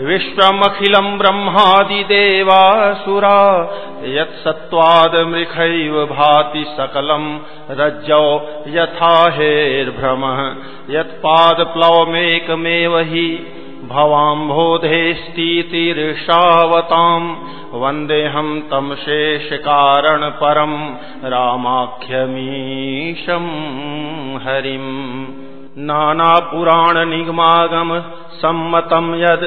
विश्वमखिलम् ब्रह्मादिदेवासुरा यत्सत्त्वादमृखैव भाति सकलम् रज्जौ यथा हेर्भ्रमः यत्पादप्लवमेकमेव हि भवाम्भोधेस्तीतिर्षावताम् वन्देऽहम् तम् शेषकारणपरम् रामाख्यमीशम् हरिम्। नानापुराणनिगमागम सम्मतम् यद्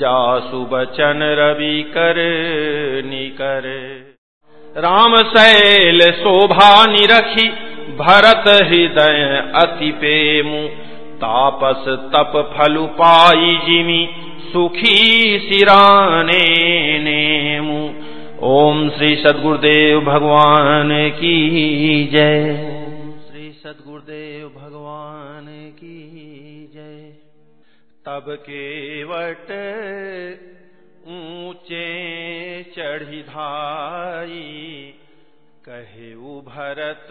जासु बचन रवि कर, निकर। राम शैल शोभा निरखी, भरत हृदय अति पेमु तापस तप फलु पाई जिमी, सुखी सिराने नेमु। ओम श्री सदगुरुदेव भगवान की जय। श्री सदगुरुदेव तब केवट ऊँचे चढ़ी धाई कहे भरत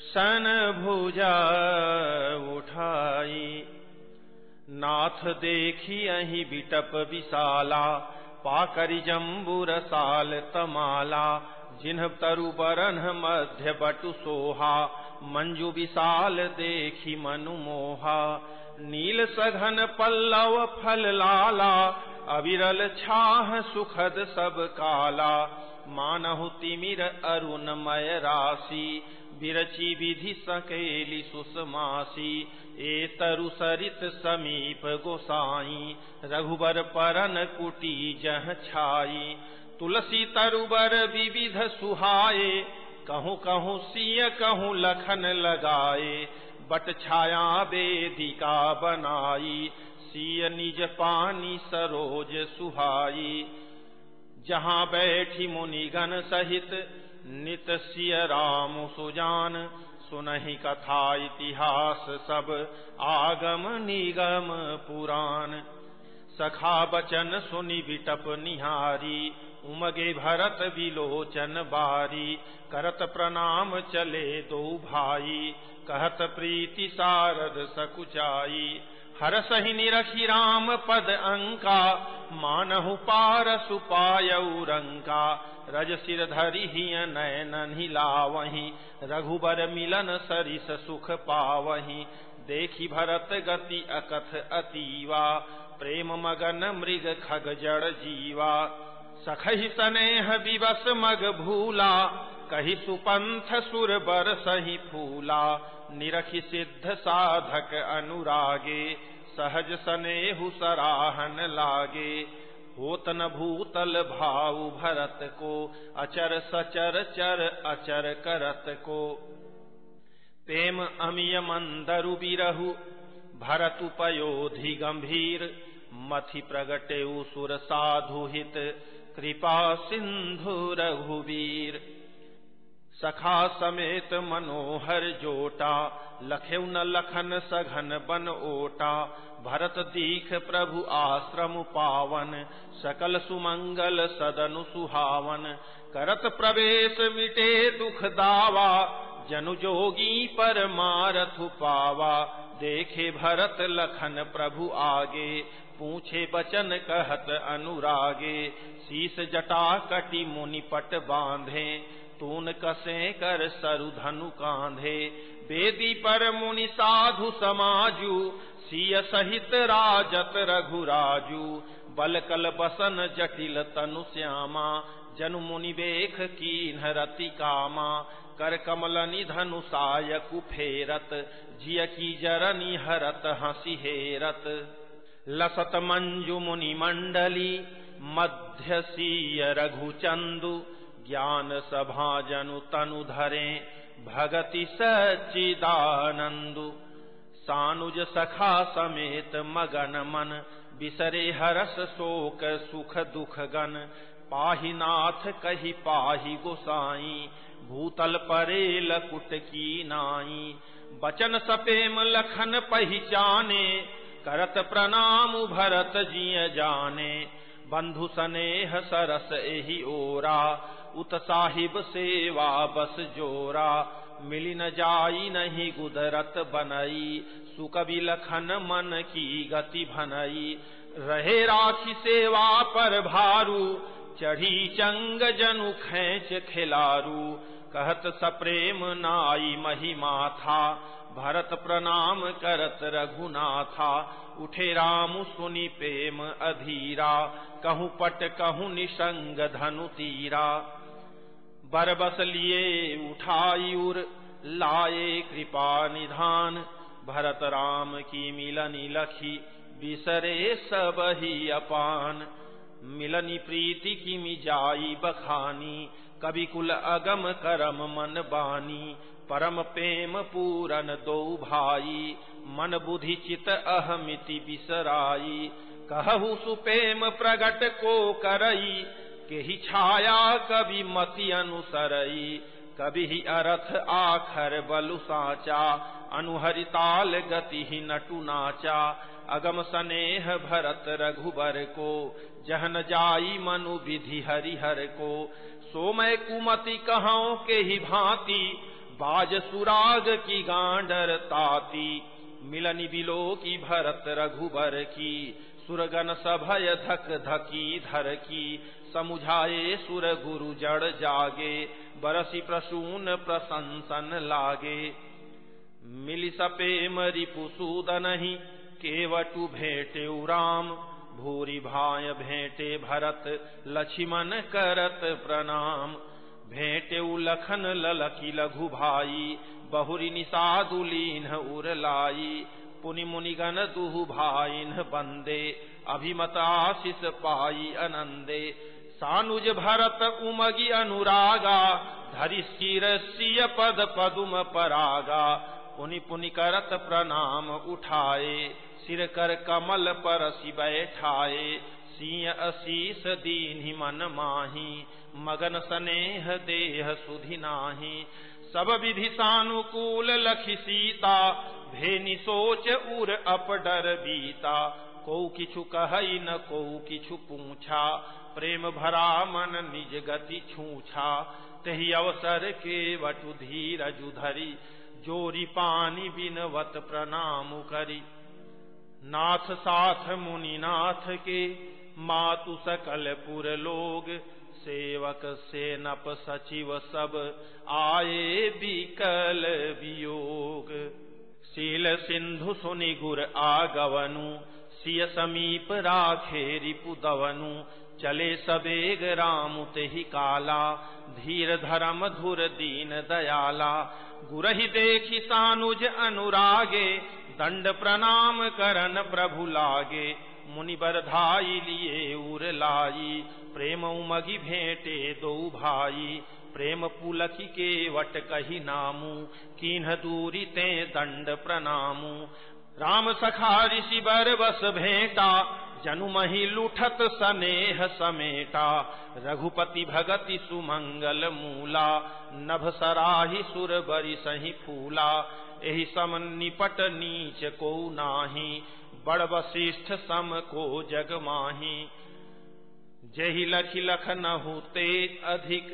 सन भुजा उठाई। नाथ देखी अही बिटप विशाला, पाकरि जम्बुर साल तमाला, जिन्ह तरु बरन मध्य बटु सोहा, मंजु विशाल देखी मनु मोहा। नील सघन पल्लव फल लाला, अविरल छाह सुखद सब काला। मानहु तिमिर अरुणमय राशि, बिरची विधि सकेली सुषमासी। ए तरु सरित समीप गोसाई, रघुबर परन कुटी जह छाई। तुलसी तरुबर विविध सुहाए, कहूँ कहूँ सिय कहूँ लखन लगाए। बट छाया वेदिका बनाई, सिय निज पानी सरोज सुहाई। जहाँ बैठी मुनिगण सहित, नित सिय राम सुजान। सुनहि कथा इतिहास सब, आगम निगम पुराण। सखा बचन सुनि बिटप निहारी, उमगे भरत विलोचन बारी। करत प्रणाम चले दो भाई। कहत प्रीति सारद सकुचाई। हर सही निरखी राम पद अंका। मानहु पार सुपाय रंका रज सिर धरि नयन हिलावही रघुबर मिलन सरिस सुख पावही। देखी भरत गति अकथ अतीवा। प्रेम मगन मृग खग जड़ जीवा। सखही सनेह दिवस मग भूला। कही सुपंथ सुर बर सही फूला, निरखि सिद्ध साधक अनुरागे, सहज सनेहु सराहन लागे। होत न भूतल भाव भरत को, अचर सचर चर अचर करत को। प्रेम अमिय मंदरु बिरहु, भरतु पयोधि गंभीर, मथि प्रगटे सुर साधु हित, कृपा सिंधु रघुवीर। सखा समेत मनोहर जोटा लखेउ न लखन सघन बन ओटा। भरत दीख प्रभु आश्रम पावन, सकल सुमंगल सदनु सुहावन। करत प्रवेश मिटे दुख दावा, जनु जोगी पर मारथु पावा देखे भरत लखन प्रभु आगे, पूछे बचन कहत अनुरागे। शीस जटा कटी मुनि पट बांधे तून कसे कर सरु धनु कांधे। बेदी पर मुनि साधु समाजु, सिय सहित राजत रघुराजु। बलकल बसन जटिल तनु श्यामा, जनु मुनि बेख की रति कामा। कर कमल निधनु सायक फेरत, जिय की जरनी हरत हसी हेरत। लसत मंजु मुनि मंडली, मध्य सीय रघुचंदु। ज्ञान सभा जनु तनु धरे, भगति सचिदानंदु सानुज सखा समेत मगन मन, बिसरे हरस शोक सुख दुख गन। पाही नाथ कही पाही गोसाई, भूतल परे लकुट की नाई। बचन सपेम लखन पहचाने करत प्रणाम भरत जिय जाने। बंधु सनेह सरस एहि ओरा उत साहिब सेवा बस जोरा, मिली न जाई नहीं गुदरत बनई, सुकवि लखन मन की गति भनई। रहे राखी सेवा पर भारू, चढ़ी चंग जनु खेच खिलारू। कहत सप्रेम नाई महिमा था, भरत प्रणाम करत रघुनाथा। उठे राम सुनि प्रेम अधीरा, कहूँ पट कहूँ निसंग धनु तीरा। बरबस लिए उठाई उर, लाए कृपा निधान। भरत राम की मिलनी लखी, बिसरे सब ही अपान। मिलनी प्रीति की मिजाई बखानी, कवि कुल अगम करम मन बानी। परम प्रेम पूरन दो भाई, मन बुद्धि चित अहमिति बिसराई। कहु सुपेम प्रगट को करई के ही छाया कभी मति अनुसरई, कभी ही अरथ आखर बलु साचा, अनुहरिताल गति ही नटु नाचा। अगम सनेह भरत रघुबर को, जहन जाई मनु विधि हरिहर को। सोमय कुमति कहाओ के ही भांति, बाज सुराग की गांडर ताती। मिलनी बिलो की भरत रघुबर की, सुरगन सभय धक धकी धर की। समुझाए सुर गुरु जड़ जागे, बरसी प्रसून प्रशंसन लागे। मिली सपे मरी पुसूद नहीं, केवटु भेटे राम। भूरी भाय भेंटे भरत, लक्ष्मण करत प्रणाम। भेंटे लखन ललकी लघु भाई, बहुरी निषादुलीन उरलाई पुनि मुनिगन दुहु भाईन बंदे अभिमत आशिष पाई अनंदे सानुज भरत उमगी अनुरागा, धरि सिय पद पदुम परागा। पुनि पुनि करत प्रणाम उठाए, सिर कर कमल पर बैठाए। सिंह अशीष दीन मन माही, मगन स्नेह देह सुधि नाही। सब विधि सानुकूल लखी सीता, भेनि सोच उर अप डर बीता। को किछु कह न को किछु पूछा प्रेम भरा मन निज गति छूछा, तही अवसर के वटु धरी जोरी पानी बिनवत प्रणाम करी। नाथ साथ मुनिनाथ के मातु सकल पुर लोग, सेवक सेनप सचिव सब आए बिकल वियोग। शील सिंधु सुनि गुर आगवनु, सिय समीप राखे रिपुदवनु चले सबेग राम तेहि काला, धीर धर्म धुर दीन दयाला। गुरहि देखि सानुज अनुरागे, दंड प्रणाम करन प्रभु लागे। मुनि बरधाई लिए उर लाई, प्रेम उमगी भेंटे दो भाई। प्रेम पुलकी के वट कही नामू, किन्ह दूरी ते दंड प्रणामू। राम सखा ऋषि बर बस भेंटा जनु मही लुठत सनेह समेटा, रघुपति भगति सुमंगल मूला नभ सराही सुर बरी सही फूला। एहि सम निपट नीच को नाही बड़ वशिष्ठ सम को जग माही। जही लखि लख न होते अधिक,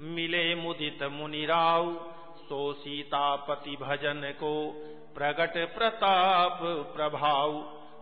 मिले मुदित मुनिराव सो सीतापति भजन को प्रगट प्रताप प्रभाव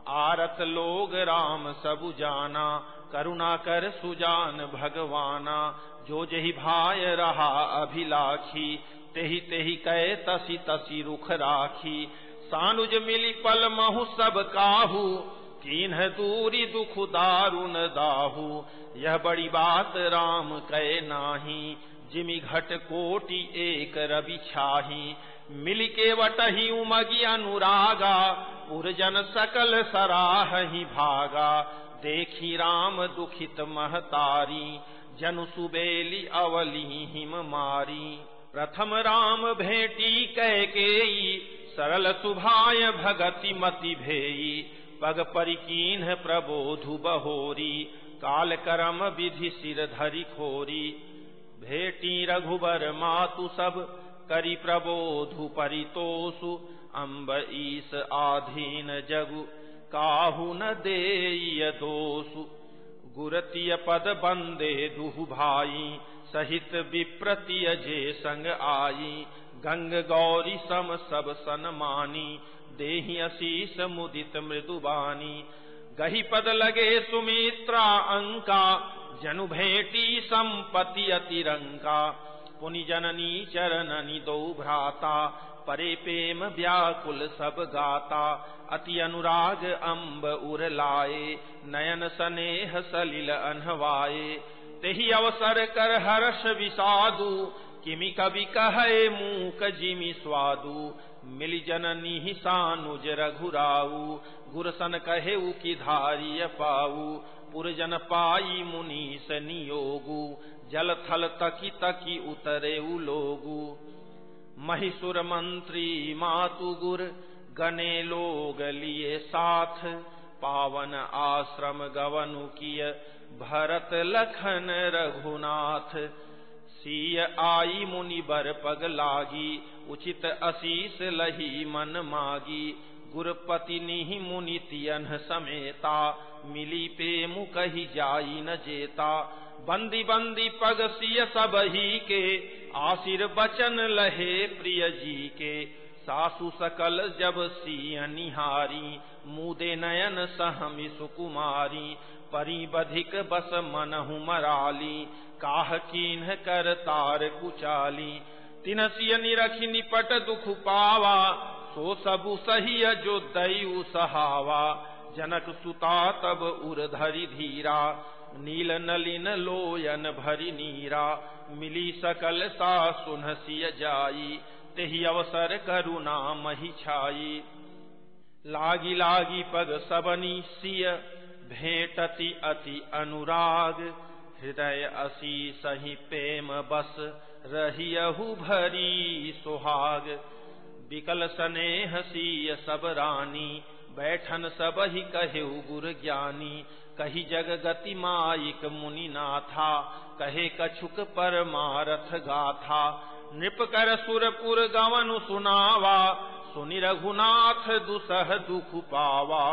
आरत लोग राम सबु जाना, करुणा कर सुजान भगवाना। जो जही भाय रहा अभिलाखी, तेहि तेही कह तसी तसी रुख राखी। सानुज मिली पल महु सब काहू, कीन्ह दूरी दुख दारुन दाहू। यह बड़ी बात राम कह नाही, जिमि घट कोटि एक रवि छाही। मिल के वटही उमगी अनुरागा उर्जन सकल सराह ही भागा। देखी राम दुखित महतारी, जनु सुबेली अवली हिम मारी। प्रथम राम भेटी कह के सरल सुभाय भगति मति भेई। पग परिकीन प्रबोधु बहोरी, काल करम विधि सिर धरि खोरी। भेटी रघुबर मातु सब करी प्रबोधु परितोषु, अम्ब ईस आधीन जगु, काहु न दे दोषु। गुरतिय पद बंदे दुहु भाई, सहित विप्रतिय जे संग आई। गंग गौरी सम सब सन मानी, देहि अशीष मुदित मृदुबानी गही पद लगे सुमित्रा अंका, जनु भेटी संपति अतिरंका। पुनि जननी चरणनी दो भ्राता, परे प्रेम व्याकुल सब गाता। अति अनुराग अम्ब उर लाए, नयन सनेह सलिल अनहवाए। तेहि अवसर कर हर्ष विषादु, किमि कवि कहे मूक जिमि स्वादु। मिल जननी सानुज रघुराऊ, गुरसन कहे की धारिय पाऊ। पुरजन पाई मुनीस नियोगु जल थल तकी तकी उतरे लोगु। महिसुर मंत्री मातु गुर, गने लोग लिए साथ। पावन आश्रम गवनु किय, भरत लखन रघुनाथ। सीय आई मुनि बर पग लागी, उचित अशीष लही मन मागी। गुरपति निहि मुनि तियन समेता, मिली पे मुकही जाई न जेता। बंदी बंदी पग सिय सब ही के, आशिर बचन लहे प्रिय जी के। सासु सकल जब सिय निहारी, मुदे नयन सहमि सुकुमारी। परी बधिक बस मनहु मराली, काह कीन्ह कर तार कुचाली। तिनसिय निरखि निपट दुख पावा, सो सबु सही जो दयु सहावा। जनक सुता तब उर धरि धीरा नील नलिन लोयन भरी नीरा, मिली सकल सा सुनसिय जाई, तेहि अवसर करुणा मही छाई। लागी लागी पग सबनी सिय भेटति अति अनुराग, हृदय असी सही प्रेम बस, रहियहु भरी सुहाग। विकल स्नेह हसी सब रानी, बैठन सब ही कहे गुर ज्ञानी कही जग गति माइक मुनि नाथा कहे कछुक पर मारथ गाथा। नृप कर सुरपुर गवन सुनावा, सुनि रघुनाथ दुसह दुख पावा।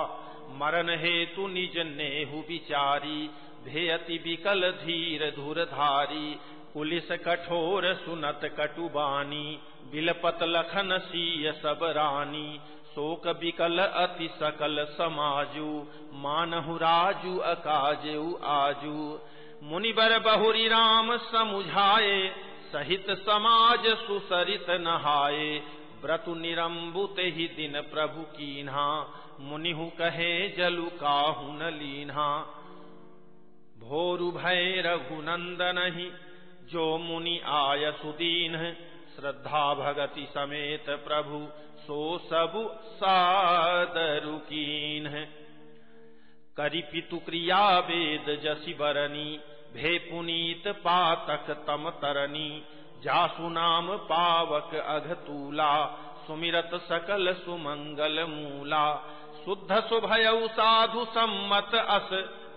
मरण हेतु निज नेहु विचारी भेयति विकल धीर धुर धारी पुलिस कठोर सुनत कटुबानी, बिलपत लखन सीय सब रानी। शोक बिकल अति सकल समाजू, मानहु राजू, अकाजू, आजू। मुनिबर बहुरी राम समुझाए, सहित समाज सुसरित नहाए। व्रतु निरंबुत ही दिन प्रभु कीन्हा, मुनिहु कहे जलु काहु न लीन्हा। भोरु भय रघुनंदन ही, जो मुनि आय सुदीन, श्रद्धा भगति समेत प्रभु। सो सबु सादरुकीन करि पितु क्रिया वेद जसी बरनी भे पुनीत पातक तम तरनी, जासु नाम पावक अघतूला, सुमिरत सकल सुमंगल मूला। शुद्ध सुभय साधु सम्मत अस,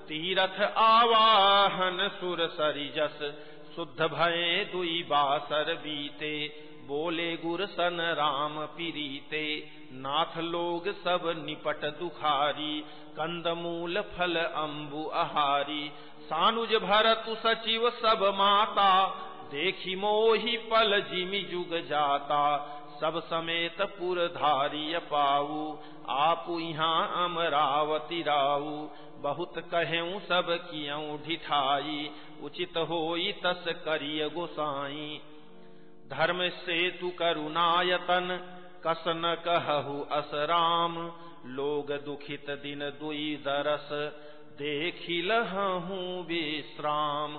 तीरथ आवाहन सुर सरिजस। शुद्ध भय दुई बासर बीते बोले गुर सन राम पीरीते। नाथ लोग सब निपट दुखारी कंद मूल फल अम्बु आहारी। सानुज भरतु सचिव सब माता, देखी मोही पल जिमि जुग जाता। सब समेत पुर धारिय पाऊ आप यहाँ अमरावती राऊ। बहुत कहूँ सब कियऊ ढिठाई, उचित होई तस करिय गोसाई। धर्म से तु करुणायतन कस न कहु असराम। लोग दुखित दिन दुई दरस देखी लहू विश्राम।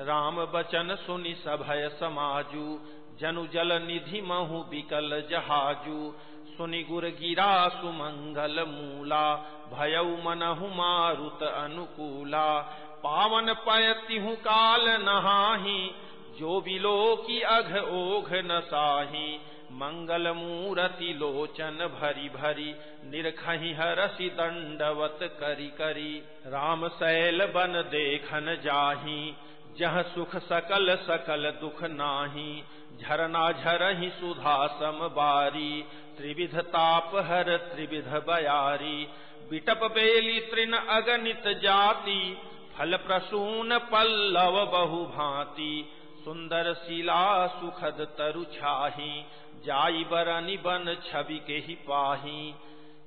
राम बचन सुनि सभय समाजू, जनु जल निधि महु बिकल जहाजू। सुनि गुर गिरा सुमंगल मूला भयउ मनहु मारुत अनुकूला। पावन पयतिहु काल नहाही जो बिलो की अघ ओघ न साही, मंगल मूरति लोचन भरी भरी, निरखही हरसि दंडवत करी करी। राम शैल बन देखन जाही, जह सुख सकल सकल दुख नाही। झरना झरही सुधा सम बारी, त्रिविध ताप हर त्रिविध बयारी। बिटप बेली तृण अगणित जाति, फल प्रसून पल्लव बहु भांति। सुंदर शिला सुखद तरु छाही, जाई बरनि बन छवि के ही पाही।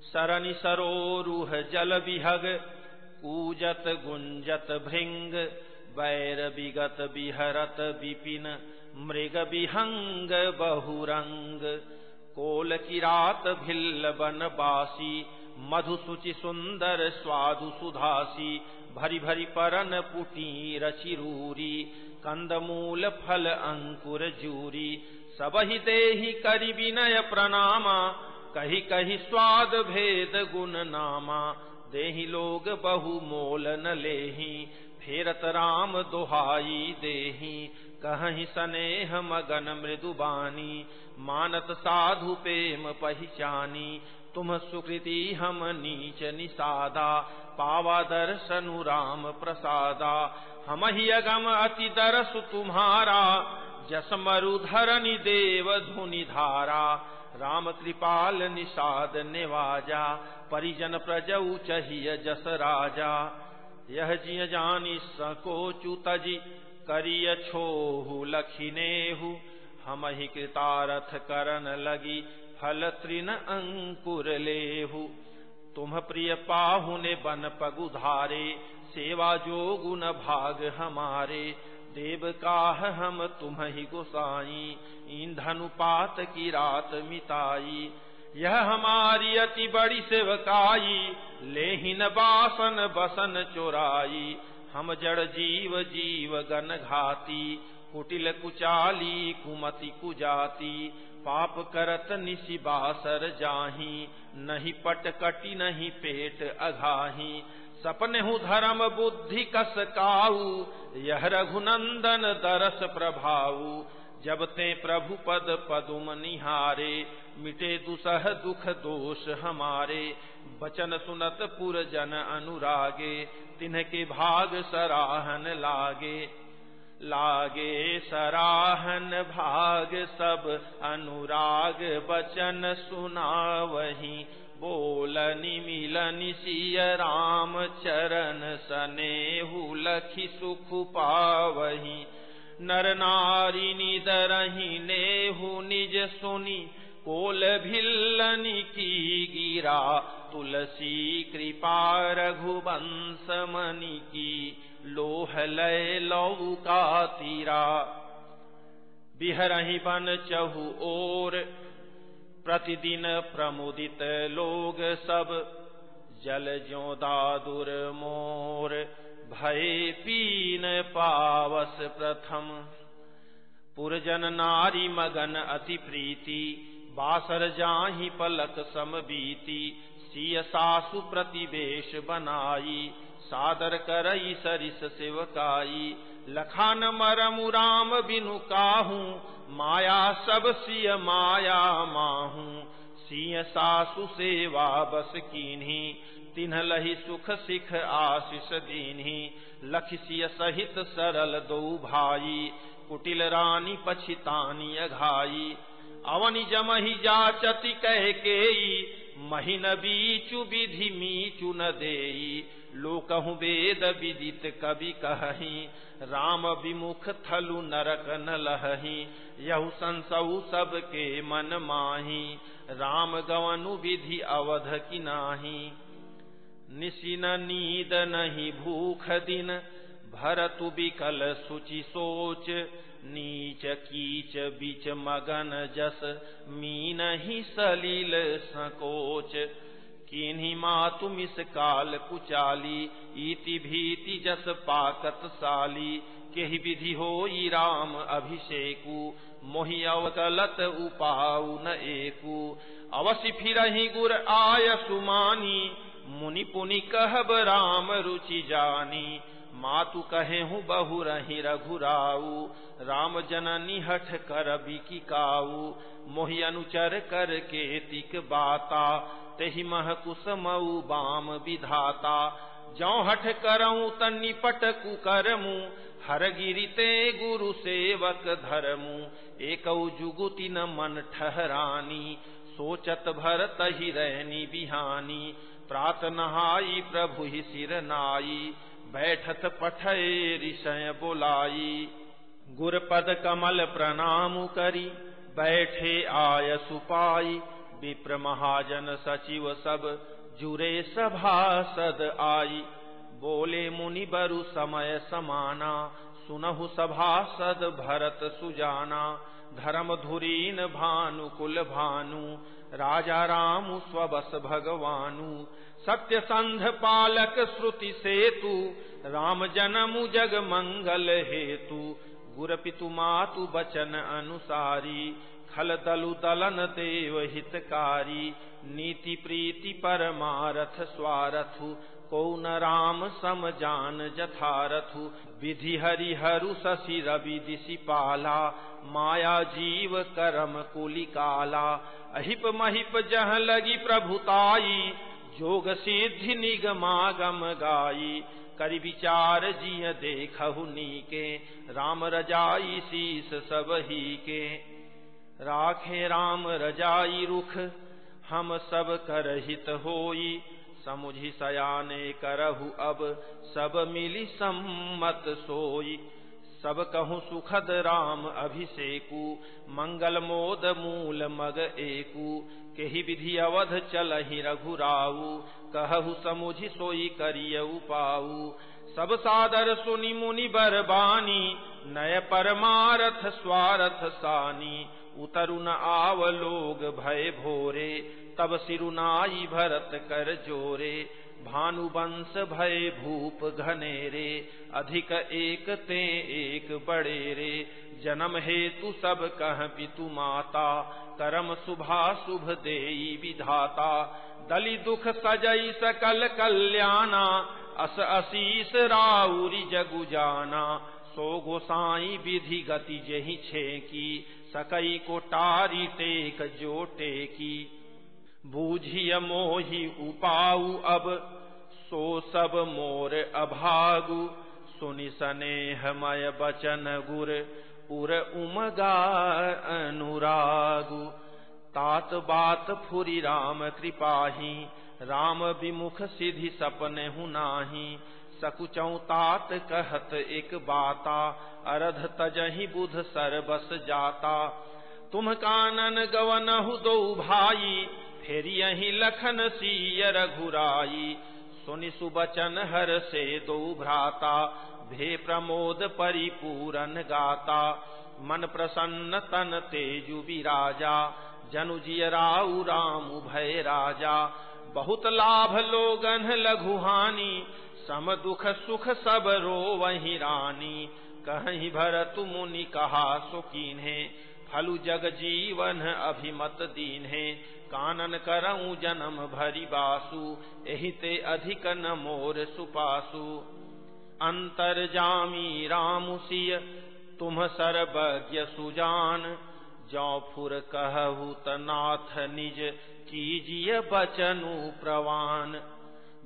सरनि सरोरुह जल विहग कूजत गुंजत भृंग, बैर विगत बिहरत विपिन, मृग विहंग बहुरंग। कोल किरात भिल्ल बन बासी मधुसुचि सुंदर स्वादु सुधासी, भरी भरी परन पुटी रचिरूरी कंदमूल फल अंकुर जूरी। सबहि देहि करि विनय प्रणामा। कही कही स्वाद भेद गुण नामा। देहि लोग बहु मोल न लेही। फेरत राम दोहाई देही। कहीं स्नेह मगन मृदुबानी मानत साधु प्रेम पहचानी। तुम सुकृति हम नीच निषादा पावा दर्शनु राम प्रसादा। हम ही अगम अति दरस तुम्हारा जस मरुधरनि देव धुनि धारा राम कृपाल निषाद निवाजा परिजन प्रजऊ चहिय जस राजा यह जिय जानी सकोचु तजी, करिय छोहु लखिनेहु। हम ही कृतारथ करन लगी फल तृण अंकुर लेहु। तुम प्रिय पाहुने बन पगुधारे सेवा जो गुण भाग हमारे। देव काह हम तुम ही गोसाई ईंधनुपात की रात मिताई यह हमारी अति बड़ी सेवकाई, लेहिन बासन बसन चोराई। हम जड़ जीव जीव गन घाती, कुटिल कुचाली कुमति कुजाती। पाप करत निशि बासर जाही, नहीं पटकटी नहीं पेट अघाही। सपने हूँ धर्म बुद्धि कस काऊ, यह रघुनंदन दरस प्रभाऊ। जब ते प्रभु पद पदुम निहारे, मिटे दुसह दुख दोष हमारे। बचन सुनत पुर जन अनुरागे तिन्ह के भाग सराहन लागे। लागे सराहन भाग सब अनुराग, बचन सुना वही बोलनि मिलनि सिय राम चरण सनेहु लखि सुख पावही नर नारी निदरही नेहु निज सुनी, कोल भिल्लनि की गिरा। तुलसी कृपा रघुवंश मनि की, लोह लय लौका तीरा। बिहरही बन चहु ओर प्रतिदिन प्रमुदित लोग सब। जल ज्यो दादुर मोर, भय पीन पावस प्रथम। पुरजन नारी मगन अति प्रीति, बासर जाही पलक सम बीती। सिय सासु प्रतिवेश बनाई, सादर करई सरिस सेवकाई। लखान मरमु राम बिनु काहू माया सब सिय माया माहू सिय सासु सेवा बस कीन्ही। तिन्ह लही सुख सिख आशीष दीन्ही। लख सिय सहित सरल दो भाई, कुटिल रानी पछितानी अघाई अवनि जमहि जाचति कह के बीचु विधि मीचु न देई। लोकहु वेद विदित कवि कही, राम विमुख थलु नरक न लही यहु संसऊ सबके मन माही, राम गवनु विधि अवध की नाही। निशिन नींद नहीं भूख दिन, भरतु बिकल सुचि सोच, नीच कीच बीच मगन जस, मीन ही सलील संकोच। किन्हीं मातु मिस काल कुचाली इति भीति जस पाकत साली। केहि विधि हो ई राम अभिषेकु, मोहि अवतलत उपाऊ न एकु। अवश्य फिर गुर आय सुमानी मुनि पुनि कहब राम रुचि जानी। मातु कहे हूँ, बहु रही रघुराऊ। राम जननी हठ कर बिकी काऊ मोहि अनुचर कर के तिक बाता। तेहि मह कुसमऊ बाम विधाता। जौ हठ करऊ तन्नी पट कुकरमु हर गिरिते गुरु सेवक धरमु। एक जुगुति न मन ठहरानी। सोचत भर ही रहनी बिहानी। प्रात नहाई, प्रभु ही सिर नाई। बैठत पठय ऋषय बोलाई। गुरपद कमल प्रणाम करी, बैठे आय सुपाई। विप्र महाजन सचिव सब, जुरे सभा सद आई। बोले, मुनि बरु, समय समाना। सुनहु सभा सद, भरत सुजाना। धर्म धुरीन भानु, राजा राम स्वबस भगवानु। सत्य संध पालक श्रुति सेतु, राम जन्मु जग मंगल हेतु। गुर पितु मातु बचन अनुसारी, खल दलु दलन देव हितकारी। नीति प्रीति परमारथ स्वारथु को न राम सम जान जथारथु। विधि हरि हरु शशि रवि दिशि पाला। माया जीव करम कुली काला अहिप महिप जह लगी प्रभुताई जोग सिद्धि निगमागम गाई। करि विचार जिय देखहु नीके। राम रजाई शीस सब ही के राखे राम रजाई रुख। हम सब कर हित होई। समुझि सयाने करहु अब सब मिली सम्मत सोई। सब कहूँ सुखद राम अभिषेकु, मंगल मोद मूल मग एकु। केहि विधि अवध चलहि रघुराऊ कहु समुझि सोई करिय पाऊ सब सादर सुनि मुनि बरबानी नय परमारथ स्वारथ सानी। उतरु न आव लोग भय भोरे तब सिरुनाई भरत कर जोरे। भानुवंश भय भूप घनेरे, अधिक एक ते एक बड़े रे जन्म हेतु सब कह पितु माता, करम शुभा शुभ दे विधाता। दलि दुख सजई सकल कल्याणा, अस अशीष राउरी जगु जाना। सो गोसाई विधि गति जही छे की सकई को टारी टेक जो टेकी। बूझिय मोहि उपाऊ अब, सो सब मोर अभागु। सुनि स्नेहमय बचन गुर, उर उमगा अनुरागु। तात बात फुरी राम कृपाही, राम विमुख सिधि सपने हु नाही। सकुचौ तात कहत एक बाता, अरध तजही बुध सर बस जाता। तुम कानन गवनहु दो भाई फिर यही लखन सीय रघुराई। सुनि सुबचन हर से दो भ्राता, भे प्रमोद परिपूरन गाता। मन प्रसन्न तन तेजु विराजा, जनु राउ राम भय राजा। बहुत लाभ लोगन लघुहानी सम दुख सुख सब रो वही रानी। कहीं भरत मुनि कहा सुकीन है फलु जग जीवन अभिमत दीन है कानन करऊ जन्म भरी बासु एहि ते अधिक न मोर सुपासु। अंतर जामी रामुसिय तुम सर्वज्ञ सुजान। जौ फुर कहु तनाथ निज, कीजिय बचनु प्रवान।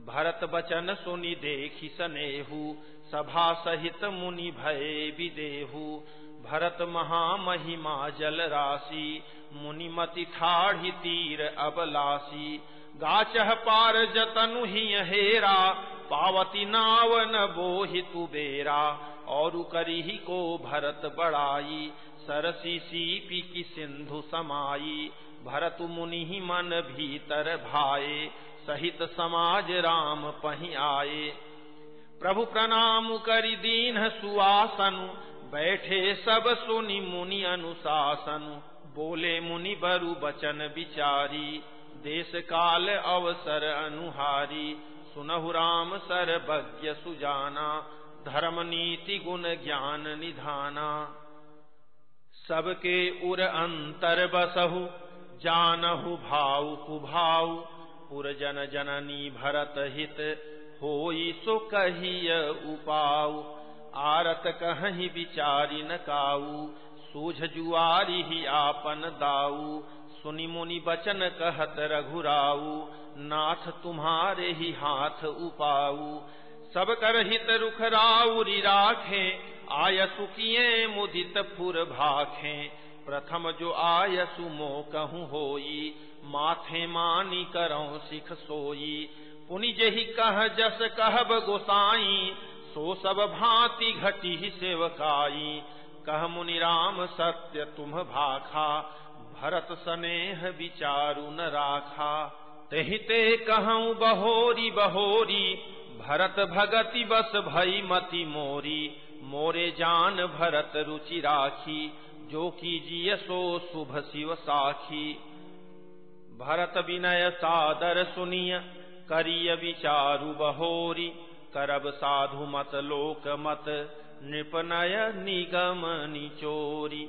भरत बचन सुनि देखी सनेहु, सभा सहित मुनि भय विदेहु भरत महामहिमा जल राशि मुनिमति ठाढ़ी तीर अबलासी। गाचह पार जतनु ही हेरा पावती नावन बोहि बेरा। और करी को भरत बड़ाई, सरसी सीपी की सिंधु समाई। भरत मुनि ही मन भीतर भाए, सहित समाज राम पही आए। प्रभु प्रणाम करि दीन सुआसन बैठे सब सुनि मुनि अनुशासन। बोले मुनि बरु बचन विचारी देश काल अवसर अनुहारी। सुनहु राम सर्वज्ञ सुजाना, धर्म नीति गुण ज्ञान निधाना। सबके उर अंतर बसहु, जानहु भाव कुभाऊ। पुरजन जननी भरत हित, होई सो कहिय उपाऊ। आरत कहीं विचारी न काऊ। सूझ जुआरी ही आपन दाऊ। सुनि मुनि बचन कहत रघुराऊ। नाथ तुम्हारे ही हाथ उपाऊ। सब कर हित रुख राउरी राखे। आयसु किए मुदित फुर भाखे। प्रथम जो आय सुमो कहूँ होई। माथे मानी करो सिख सोई। पुनि जही कह जस कहब गोसाई। सो सब भांति घटी सेवकाई। कह मुनि राम, सत्य तुम भाखा, भरत स्नेह विचारु न राखा। तही ते कहूँ बहोरी बहोरी, भरत भगति बस भई मति मोरी। मोरे जान भरत रुचि राखी, जो कीजिए सो शुभ शिव साखी। भरत विनय सादर सुनिय, करिय विचारु बहोरी, करब साधु मत, लोक मत। नृपनय निगम निचोरी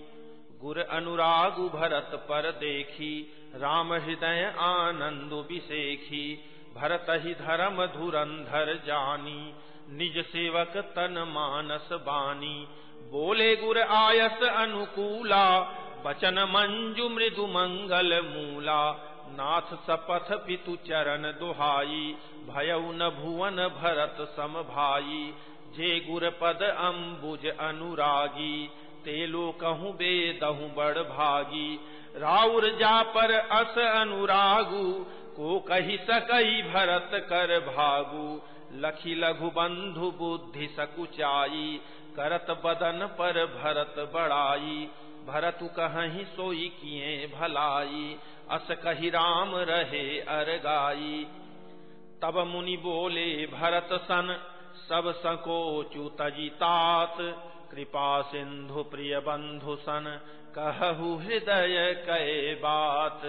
गुर अनुरागु भरत पर देखी, राम हृदय आनंद विशेखी भरत ही धर्म धुरंधर जानी, निज सेवक तन मानस बानी। बोले गुर आयस अनुकूला, बचन मंजु मृदु मंगल मूला। नाथ सपथ पितु चरण दुहाई भयउ न भुवन भरत सम भाई जे गुर पद अम्बुज अनुरागी, ते लो कहूँ बेदहू बड़ भागी। राउर जा पर अस अनुरागु, को कही सकई भरत कर भागु। लखी लघु बंधु बुद्धि सकुचाई, करत बदन पर भरत बड़ाई। भरतु कहीं सोई किए भलाई, अस कही राम रहे अरगाई। तब मुनि बोले, भरत सन सब संकोचु तजितात कृपा सिंधु प्रिय बंधु सन, कहु हृदय कै बात।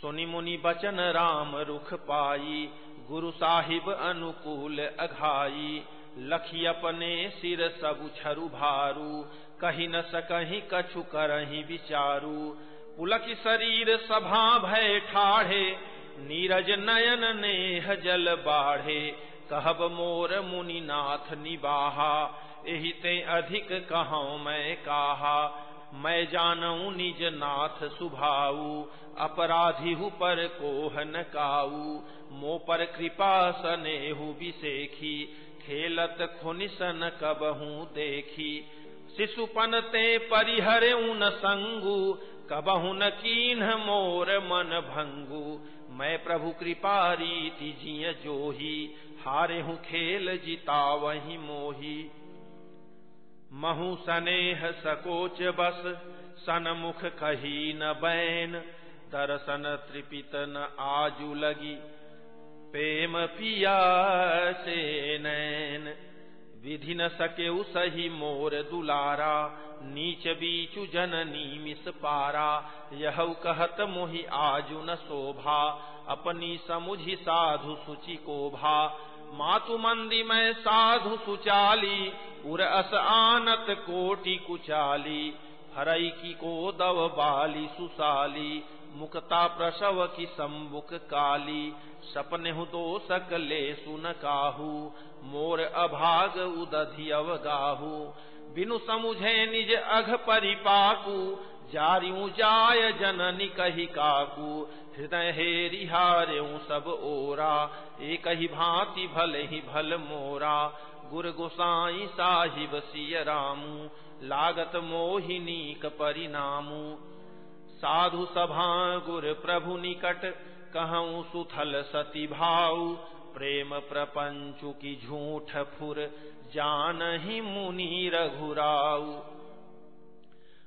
सुनि मुनि बचन राम रुख पाई, गुरु साहिब अनुकूल अघाई। लखी अपने सिर सब छरु भारू, कही न सकही कछु करही विचारू। पुलक शरीर सभा भय ठाढ़े, नीरज नयन नेह जल बाढ़े। कहब मोर मुनि नाथ निबाहा, एहि ते अधिक कहूँ मैं कहा। मैं जानऊ निज नाथ सुभाऊ, अपराधी हु पर कोह न काऊ। मो पर कृपा सनेहु विसेखी, खेलत खुनिसन कबहू देखी। शिशुपन ते परिहरे न संगु कबहु न कीन मोर मन भंगु। मैं प्रभु कृपा रीति जिय जोही हारे हूँ खेल जिता वही मोही। महु सनेह सकोच बस, सनमुख कही न बैन। दर्शन त्रिपित न आजू लगी, प्रेम पिया से नैन। विधि न सके सही मोर दुलारा, नीच बीचु जननी मिस पारा। यह कहत मोहि आजु न शोभा अपनी समुझी साधु सुचि को भा। मातु मंदी में साधु सुचाली, उर अस आनत कोटि कुचाली। हरई की को दव बाली सुसाली, मुक्ता प्रसव की सम्मुख काली। सपने हु दो सकले सुन काहू, मोर अभाग उदधि अवगाहू। बिनु समुझे निज अघ परिपाकू, जारियू जाय जननी कही काकू। हृदय हे रिहार्यू सब ओरा, एक ही भांति भल ही भल मोरा। गुर गोसाई साहिब सिय रामू, लागत मोहिनी क परिणामू। साधु सभा गुर प्रभु निकट, कहूँ सुथल सती भाऊ। प्रेम प्रपंचु की झूठ फुर, जान ही मुनि रघुराऊ।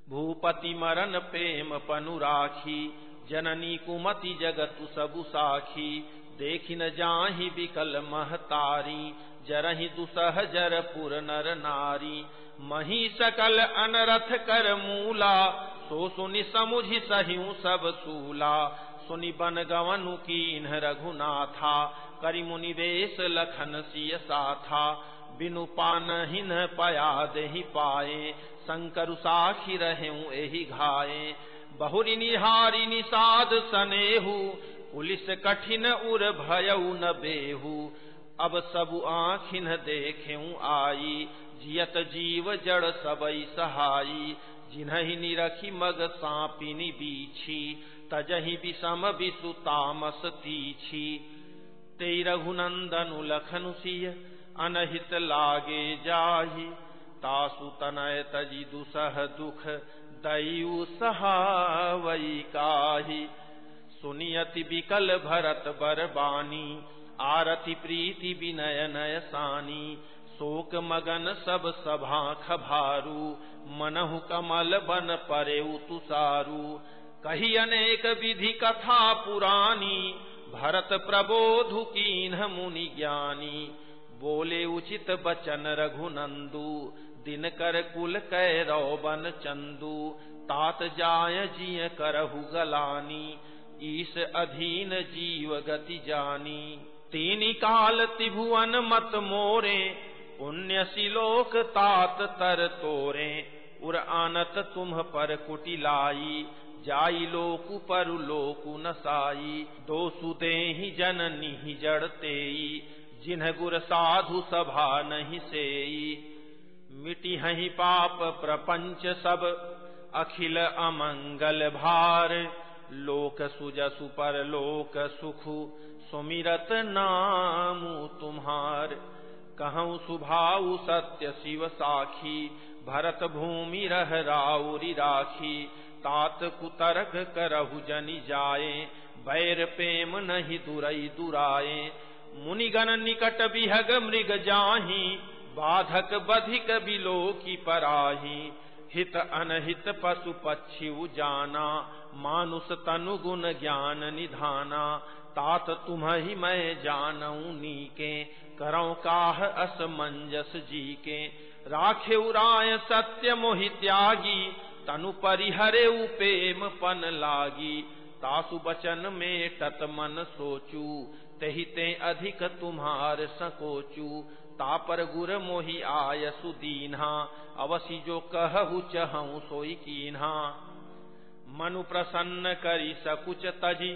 भूपति मरण प्रेम पनु राखी जननी कुमति जगतु सबु साखी, देखि न जाहि विकल महतारी, जरहि दुसह जर पुर नर नारी। मही सकल अनरथ कर मूला, सो सुनि समुझि सहिऊ सब सूला। सुनि बन गवनु कीन रघुनाथा, करि मुनिवेश लखन सिय साथा। बिनु पान ही न पया दही पाए, शंकर साखी रहे घाये बहुरी निहारी निषाद सनेहू, पुलिस कठिन उर भयऊ न बेहू। अब सब आखिन देखेऊ आई, जियत जीव जड़ सबई सहाई। जिन्हि निरखी मग सांपिनी बीछी, तजहि विषम विसु तामस तीछी। ते रघुनंदन लखनु सिय, अनहित लागे जाहि। तासु तनय तजी दुसह दुख दयु सहावई काहि। सुनियति विकल भरत बरबानी, आरति प्रीति विनय नय सानी। शोक मगन सब सभा खभारू, मनहु कमल बन परे तुसारू। कही अनेक विधि कथा पुरानी, भरत प्रबोधु कीन मुनि ज्ञानी। बोले उचित बचन रघुनंदू दिन कर कुल कैरव बन चंदू, तात जाय जिय करहु गलानी, ईस अधीन जीव गति जानी। तीन काल त्रिभुवन मत मोरे, पुण्य सिलोक तात तर तोरे। उर आनत तुम पर कुटिलाई, जाई लोकु पर लोकु नसाई। दो सुते ही जन ही जड़ते जिन्ह गुर साधु सभा नहीं सेई। मिटी हही पाप प्रपंच सब, अखिल अमंगल भार। लोक सुजसु पर लोक सुखु, सुमिरत नामु तुम्हार। कहूँ सुभाऊ सत्य शिव साखी, भरत भूमि रह राउरी राखी। तात कुतर्क करहु जनि जाए, बैर प्रेम नहीं दुरई दुराए। मुनिगण निकट बिहग मृग जाही बाधक बधिक बिलो की पराही, हित अनहित पशु पक्षी जाना, मानुष तनु गुण ज्ञान निधाना, तात तुम ही मैं जानऊ नीके, करो काह असमंजस जी के राखे उराय सत्य मोहि त्यागी, तनु परिहरे उपेम पन लागी। तासु बचन में टत मन सोचू तही ते अधिक तुम्हार सकोचू। तापर गुर मोहि आय सुदीन्हा अवसि जो कहु चहु सोई कीन्हा। मनु प्रसन्न करी सकुच तजी,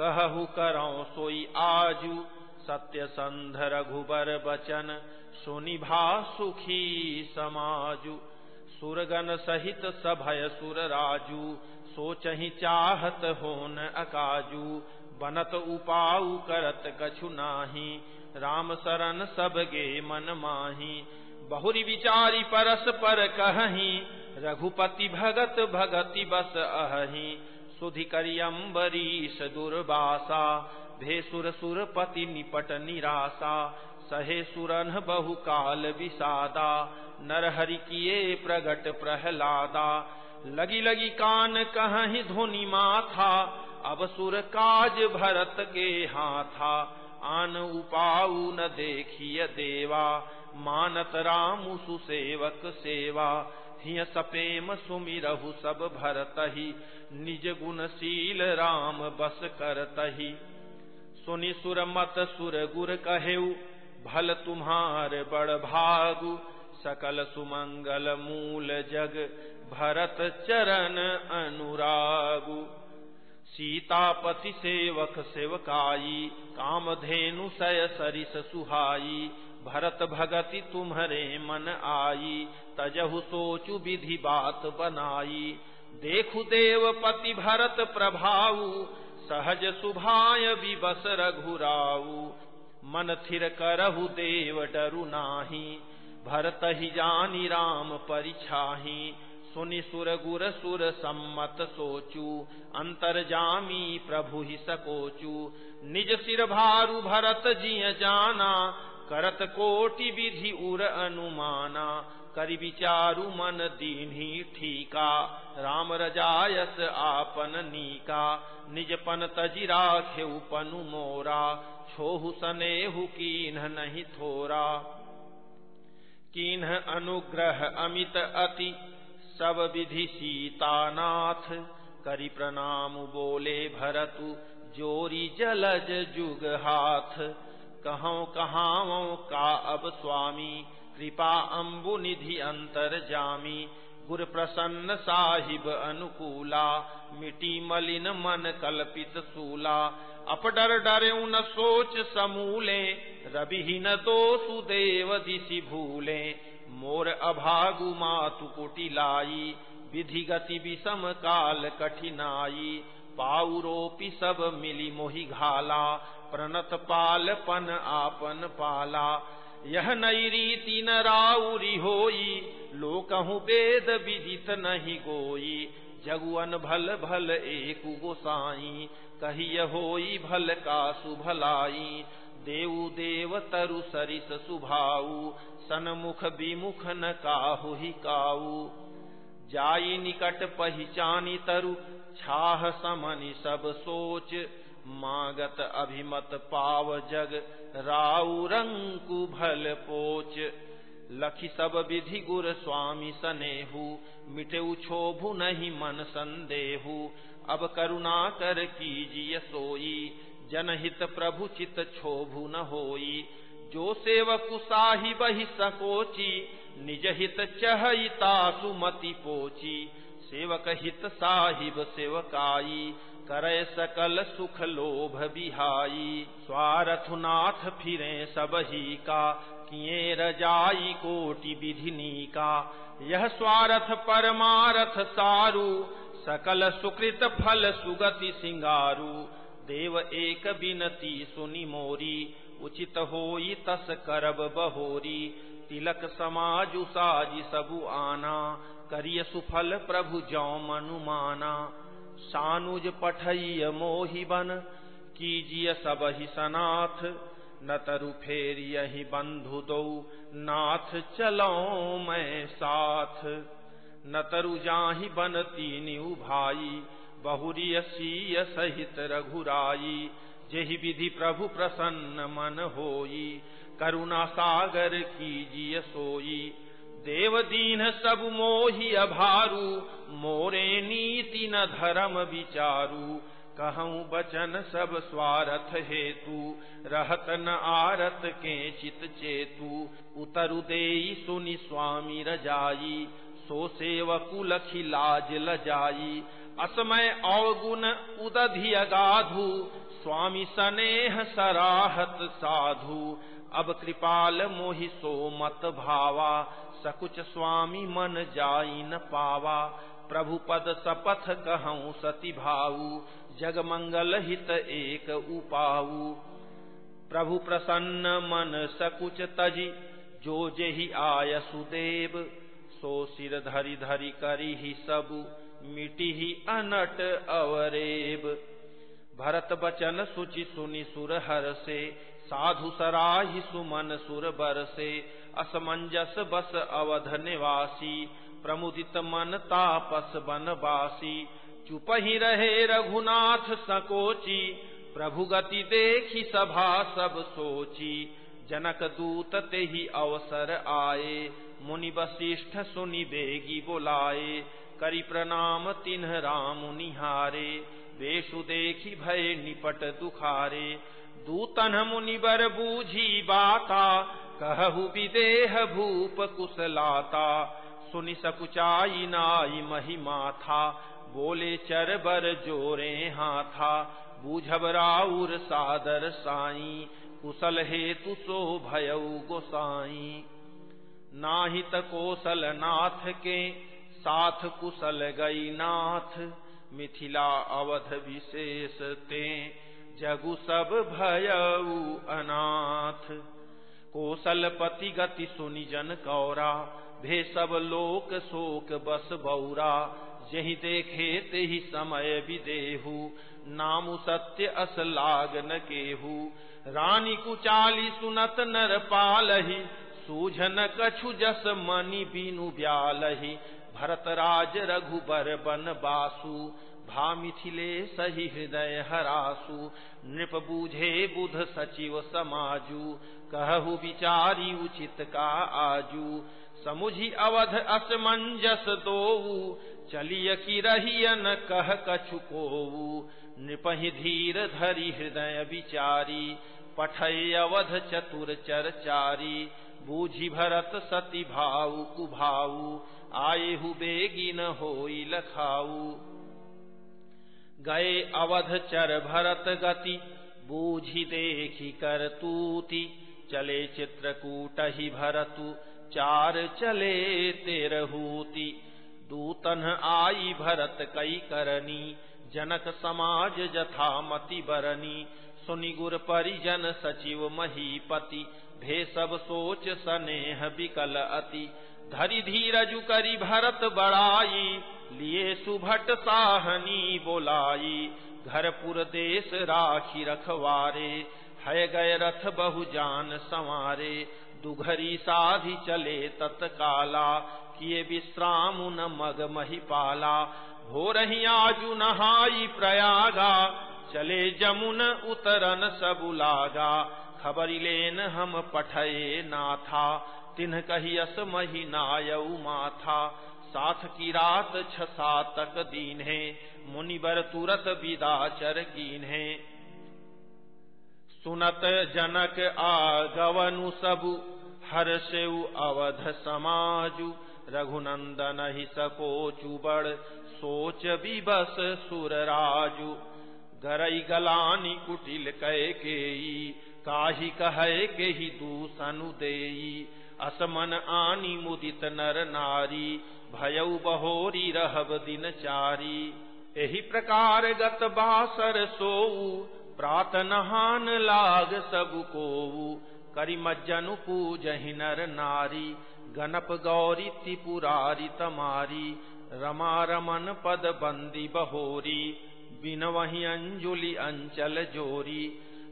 कहु करौ सोई आजू। सत्य संध रघुबर बचन सुनिभा सुखी समाजु। सुरगन सहित सभय सुर राजू, सोचहि चाहत होन अकाजू। बनत उपाऊ करत कछु नाही राम शरण सब गे मन माही। बहुरी विचारी परस पर कही। रघुपति भगत भगति बस अहि। सुधि करियम्बरीश दुर्वासा। भेसुर सुरपति निपट निराशा। सहे सुरन बहु काल विषादा। नरहरि किए प्रगट प्रहलादा। लगी लगी कान कहीं धुनि माथा। अब सुर काज भरत के हाथा। आन उपाऊ न देखिय देवा, मानत राम सुसेवक सेवा। हिय सपेम सुमिरहु सब भरत ही निज गुणशील राम बस करतही। सुनि सुर मत सुर गुर कहेऊ भल तुम्हार बड़ भागु। सकल सुमंगल मूल जग, भरत चरण अनुरागु। सीतापति सेवक सेवकाई, कामधेनु सय सरिस सुहाई, भरत भगति तुम्हरे मन आई, तजहु सोचु विधि बात बनाई। देखु देवपति भरत प्रभाऊ, सहज सुभाय विबस रघुराऊ। मन थिर करहु देव डरु नाही, भरत ही जानी राम परिछाही। सुनि सुर गुर सुर सम्मत सोचू अंतर जामी प्रभु ही सकोचू। निज सिर भारु भरत जिय जाना, करत कोटि विधि उर अनुमाना। करि विचारु मन दीन्ही ठीका, राम रजायस आपन नीका। निज पन तजि राखे पनु मोरा, छोहु सनेहु कीन्ह नहीं थोरा। कीन्ह अनुग्रह अमित अति सब विधि सीतानाथ। करि प्रणाम बोले भरतु, जोरी जलज जुग हाथ। कहो कहाओ का अब स्वामी, कृपा अम्बु निधि अंतर जामी। गुर प्रसन्न साहिब अनुकूला, मिटी मलिन मन कल्पित सूला। अपडर डरे न सोच समूले, रवि न दोषु देव दिशि भूले। मोर अभागु मातु कुटी लाई विधि गति विषम काल कठिनाई। पाउरोपि सब मिली मोहि घाला, प्रणत पाल पन आपन पाला। यह नई रीति न राउरी होई, लोकहु वेद विदित नहीं गोई। जगुअन भल भल एक गोसाई कहिय होई भल का सुभलाई देव देव तरु सरिस सुभाऊ, सनमुख विमुख न काहु ही काऊ। जाई निकट पहचानी तरु, छाह समनि सब सोच। मागत अभिमत पाव जग राउ रंकु भल पोच। लखी सब विधि गुर स्वामी सनेहु, मिटे क्षोभु नहीं मन संदेहु। अब करुणा कर कीजिय सोई जनहित प्रभु चित क्षोभु न होई। जो सेवक साहिब ही सकोची, निज हित चहिता सुमति पोची। सेवक हित साहिब सेवकाई करे सकल सुख लोभ बिहाई। स्वारथुनाथ फिरे सब ही का, किए रजाई कोटि विधिनी का यह स्वारथ परमारथ सारू, सकल सुकृत फल सुगति सिंगारू। देव एक बिनती सुनि मोरी, उचित होई तस करब बहोरी। तिलक समाज साजी सबु आना, करिय सुफल प्रभु जौ मनुमाना सानुज पठय मोहि बन, कीजिय सब ही सनाथ। न तरु फेर यही बंधु दो, नाथ चलो मैं साथ। न तरु जाहि बन तीन भाई बहुरिय सीय सहित रघुराई, जेहि विधि प्रभु प्रसन्न मन होई, करुणा सागर कीजिय सोई। देव दीन सब मोहि अभारू, मोरे नीति न धर्म विचारू। कहूँ बचन सब स्वारथ हेतु, रहत न आरत के चित। चेतु उतरु दे सुनि स्वामी रजाई, सो सेवकु लखी लाज लजाई। असमय अवगुण उदधि अगाधु स्वामी सनेह सराहत साधु। अब कृपाल मोहि सो मत भावा, सकुच स्वामी मन जाई न पावा। प्रभु पद सपथ कहूँ सती भाऊ जग मंगल हित एक उपाऊ। प्रभु प्रसन्न मन सकुच तजी, जो जेहि आय सुदेव, सो सिर धरि धरि करी ही सबु। मिटी ही अनट अवरेब। भरत बचन सुचि सुनि सुर हर से साधु सराहि सुमन सुर बर से असमंजस बस अवध निवासी, प्रमुदित मन तापस बनवासी। चुप ही रहे रघुनाथ सकोची, प्रभु गति देखी सभा सब सोची। जनक दूत ते ही अवसर आए, मुनि वशिष्ठ सुनि बेगी बोलाए। करी प्रणाम तिन्ह राम निहारे, वेशु देखी भय निपट दुखारे। दूतन मुनिबर बूझी बाता, कहु विदेह भूप कुशलाता। सुनि सकुचाई नाई महिमा था बोले चर बर जोरे हाथा। बूझब राउर सादर साई, कुशल हेतु सो भयऊ गोसाई। नाहित कौशल नाथ के साथ कुशल गई नाथ, मिथिला अवध विशेष ते, जगु सब भयऊ अनाथ। कौशलपति गति सुनि जन कौरा भे सब लोक शोक बस बौरा यही देखे ते ही समय विदेहु नामु सत्य अस लाग न केहू। रानी कुचाली सुनत नर पालही, सूझन कछु जस मनि बीनु ब्यालही भरत राज रघुबर बन बासु भा मिथिले सही हृदय हरासु, नृप बूझे बुध सचिव समाजु, कहु विचारी उचित का आजू। समुझी अवध असमंजस दो चलिय की रहियन कह कछु को नृपहि धीर धरि हृदय विचारी पठय अवध चतुर चरचारी, बूझी भरत सती भाऊ कुभाऊ। आए हु बेगी न हो लखाऊ। गए अवध चर भरत गति, बूझी देखी कर तूती। चले चित्रकूट ही भरतु, चार चले तेरहूती दूतन आई भरत कई करनी, जनक समाज जथा मति बरनी। सुनि गुर परिजन सचिव महीपति भे सब सोच सनेह विकल अति। धरि धीरजु करी भरत बड़ाई, लिए सुभट साहनी बोलाई। घरपुर देश राखी रखवारे, है गए रथ बहु जान संवारे। दुघरी साधि चले तत्काला, किए विश्राम न मग महिपाला। भोरही आजु नहाई प्रयागा, चले जमुन उतरन सबुलागा। खबरी लेन हम पठये नाथा तिन्ह कहियस महीनायऊ माथा। साथ की रात छ तक दीन है मुनिबर तुरत विदा चर कीन है सुनत जनक आगवनु सबु, हर से अवध समाजु। रघुनंदन ही सको बड़, सोच भी बस सुर राजु। गरई गलानी कुटिल कह के काहि कहे के ही दूसनु देई असमन आनी मुदित नर नारी भयउ बहोरी रहब दिन चारी। एही प्रकार गत बासर सोऊ, प्रात नहान लाग सबको करी मज्जनु पूजहि नर नारी, गणप गौरी त्रिपुरारी तमारी। रमा रमन पद बंदी बहोरी बिन वही अंजुलि अंचल जोरी।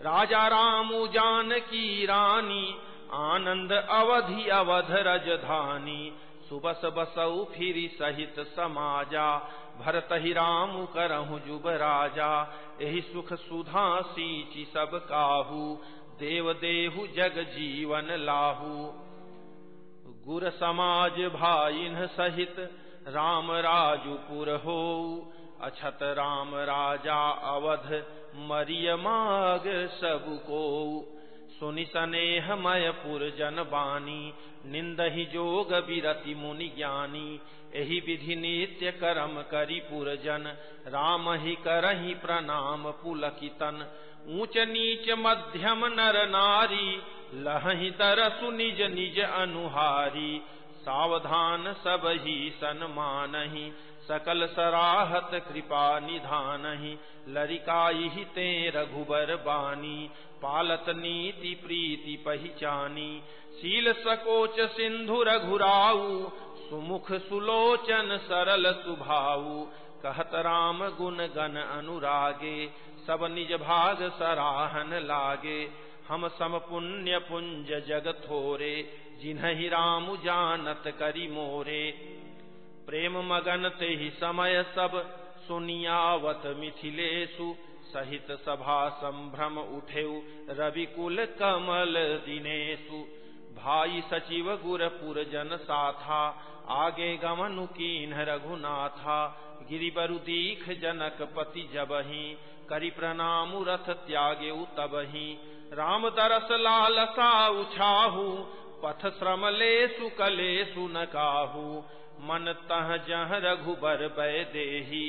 राजा राम जान की रानी आनंद अवधि अवध रजधानी, सुबस बसऊ फिरी सहित समाजा, भरत ही राम करहु जुब राजा यही सुख सुधा सींची सब काहू, देव देहु जग जीवन लाहू। गुर समाज भाइन सहित राम राजुपुर हो, अछत राम राजा अवध मरिय माग सबको। सुनि सनेह मयपुर जन बानी निंद ही जोग बिरति मुनि ज्ञानी। एहि विधि नित्य करम करी पुरजन, राम ही करही प्रणाम पुलकितन। ऊंच नीच मध्यम नर नारी लहि तरसु निज निज अनुहारी। सावधान सब ही सन्मानही, सकल सराहत कृपा निधान ही लरिकाई ते रघुबर बानी। पालत नीति प्रीति पहचानी। शील सकोच सिंधु रघुराऊ, सुमुख सुलोचन सरल सुभाऊ। कहत राम गुण गण अनुरागे, सब निज भाग सराहन लागे। हम सम पुण्य पुंज जग थोरे जिन्ह राम जानत करी मोरे। प्रेम मगन ते ही समय सब सुनियावत मिथिलेशु सहित सभा संभ्रम उठेऊ रविकुल कमल दिनेशु भाई सचिव गुरपुर जन साथा आगे गमनु कीन रघुनाथा। गिरिबरु दीख जनक पति जबही, करि प्रणाम रथ त्यागे तबही। राम दरस लालसा उछाहू, पथ श्रम ले सुकले सुनकाहू मन तह जह रघुबर बै देही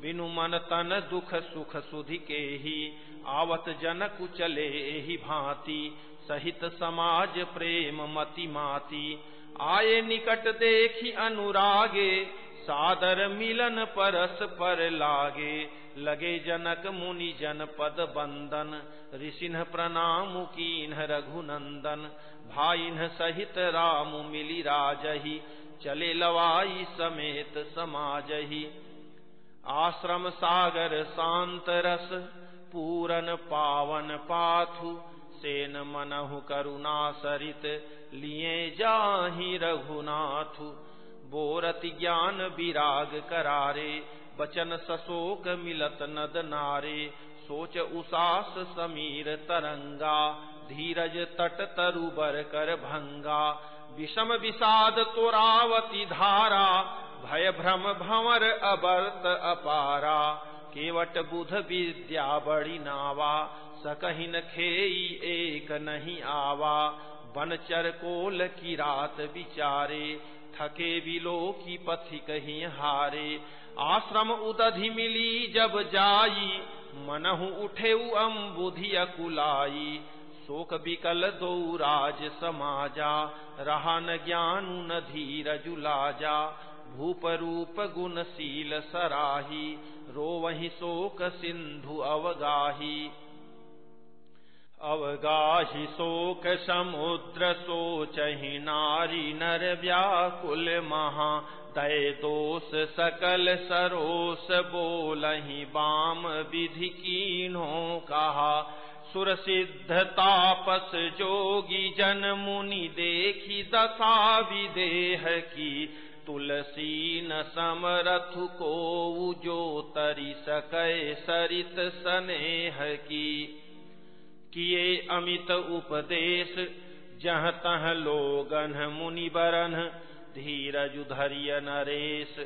बिनु मन तन दुख सुख सुधि के ही, आवत जनक चले ही भांति, सहित समाज प्रेम मति माती। आए निकट देखी अनुरागे, सादर मिलन परस पर लागे। लगे जनक मुनि जन पद बंदन, ऋषिन प्रणाम कीन रघुनंदन। भाईन सहित राम मिली राजही, चले लवाई समेत समाजही। आश्रम सागर शांत रस, पूरन पावन पाथु, सेन मनहु करुणा सरित लिए जाहि रघुनाथु। बोरत ज्ञान विराग करारे, बचन सशोक मिलत नद नारे। सोच उसास समीर तरंगा, धीरज तट तरुबर कर भंगा। विषम विषाद तोरावती धारा भय भ्रम भंवर अबर्त अपारा। केवट बुध विद्या बड़ी नावा, सकहिन खेई एक नहीं आवा। बन चर कोल की रात विचारे, थके बिलो की पथि कहीं हारे। आश्रम उदधि मिली जब जाई, मनहु उठे अम्बुधि अकुलाई। शोक बिकल दो राज समाजा, रहा न ज्ञान, न धीरजु लाजा। भूप रूप गुणशील सराही, रो वही शोक सिंधु अवगाही। अवगाहि शोक समुद्र सोचहि नारी नर व्याकुल महा। दय दोष सकल सरोस बोलहि, बाम विधि कीनो कहा। सुर जोगी जन मुनि देखी दशा विदेह की। तुलसी न समरथु को जो तरी सकै सरित स्नेह की। किए अमित उपदेश, जह तह लोगन मुनि बरन। धीरज धरिय नरेश,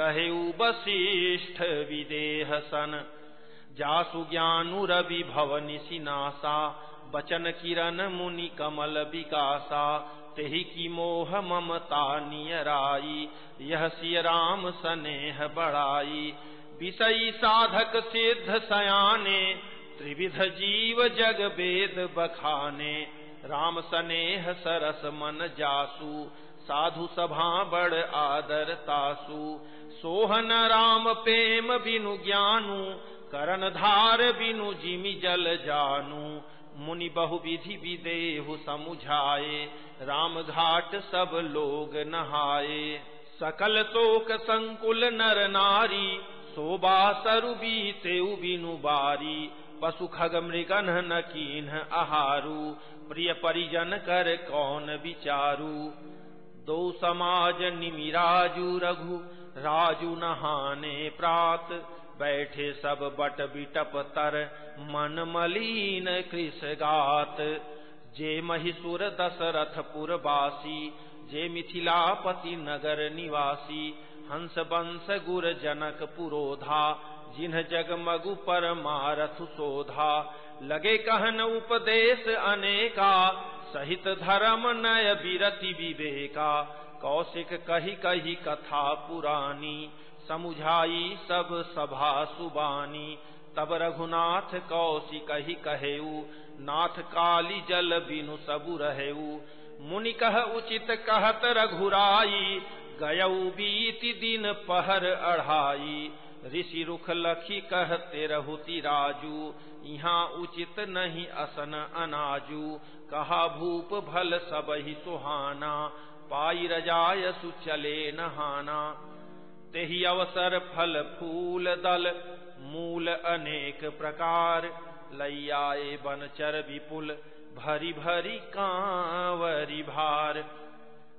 कहे वशिष्ठ विदेह सन जासु ज्ञानु रवि भवनि सिनासा, बचन किरण मुनि कमल विकासा, तेहि की मोह ममता नियराई, यह सिय राम सनेह बढ़ाई। विषयी साधक सिद्ध सयाने, त्रिविध जीव जग वेद बखाने। राम सनेह सरस मन जासु, साधु सभा बड़ आदर तासु। सोहन राम प्रेम बिनु ज्ञानु करण धार बिनु जिमि जल जानू। मुनि बहु विधि विदेहु समुझाए। राम घाट सब लोग नहाए। सकल तोक संकुल नर नारी। शोभा सरु बीते बिनु बारी। पशु खग मृगन न कीन आहारू। प्रिय परिजन कर कौन विचारू। दो समाज निमिराजू रघु। राजू नहाने प्रात। बैठे सब बट बिटप तर, मन मलीन कृष गात। जे महिसुर दशरथपुर बासी, जे मिथिलापति नगर निवासी, हंस बंस गुर जनक पुरोधा, जिन्ह जग मगु पर मारथु शोधा। लगे कहन उपदेश अनेका, सहित धर्म नय विरति विवेका। कौशिक कही कही कथा पुरानी समुझाई सब सभा सुबानी। तब रघुनाथ कौशि कही कहेऊ, नाथ काली जल बिनु सबु रहेऊ। मुनि कह उचित कहत रघुराई, गयऊ बीति दिन पहर अढ़ाई। ऋषि रुख लखी कहते रहुति राजू यहाँ उचित नहीं असन अनाजू। कहा भूप भल सब ही सुहाना, पाई रजाय सुचले नहाना। तेहि अवसर, फल, फूल, दल, मूल अनेक प्रकार। लैयाए बनचर विपुल, भरी भरी कांवरी भार।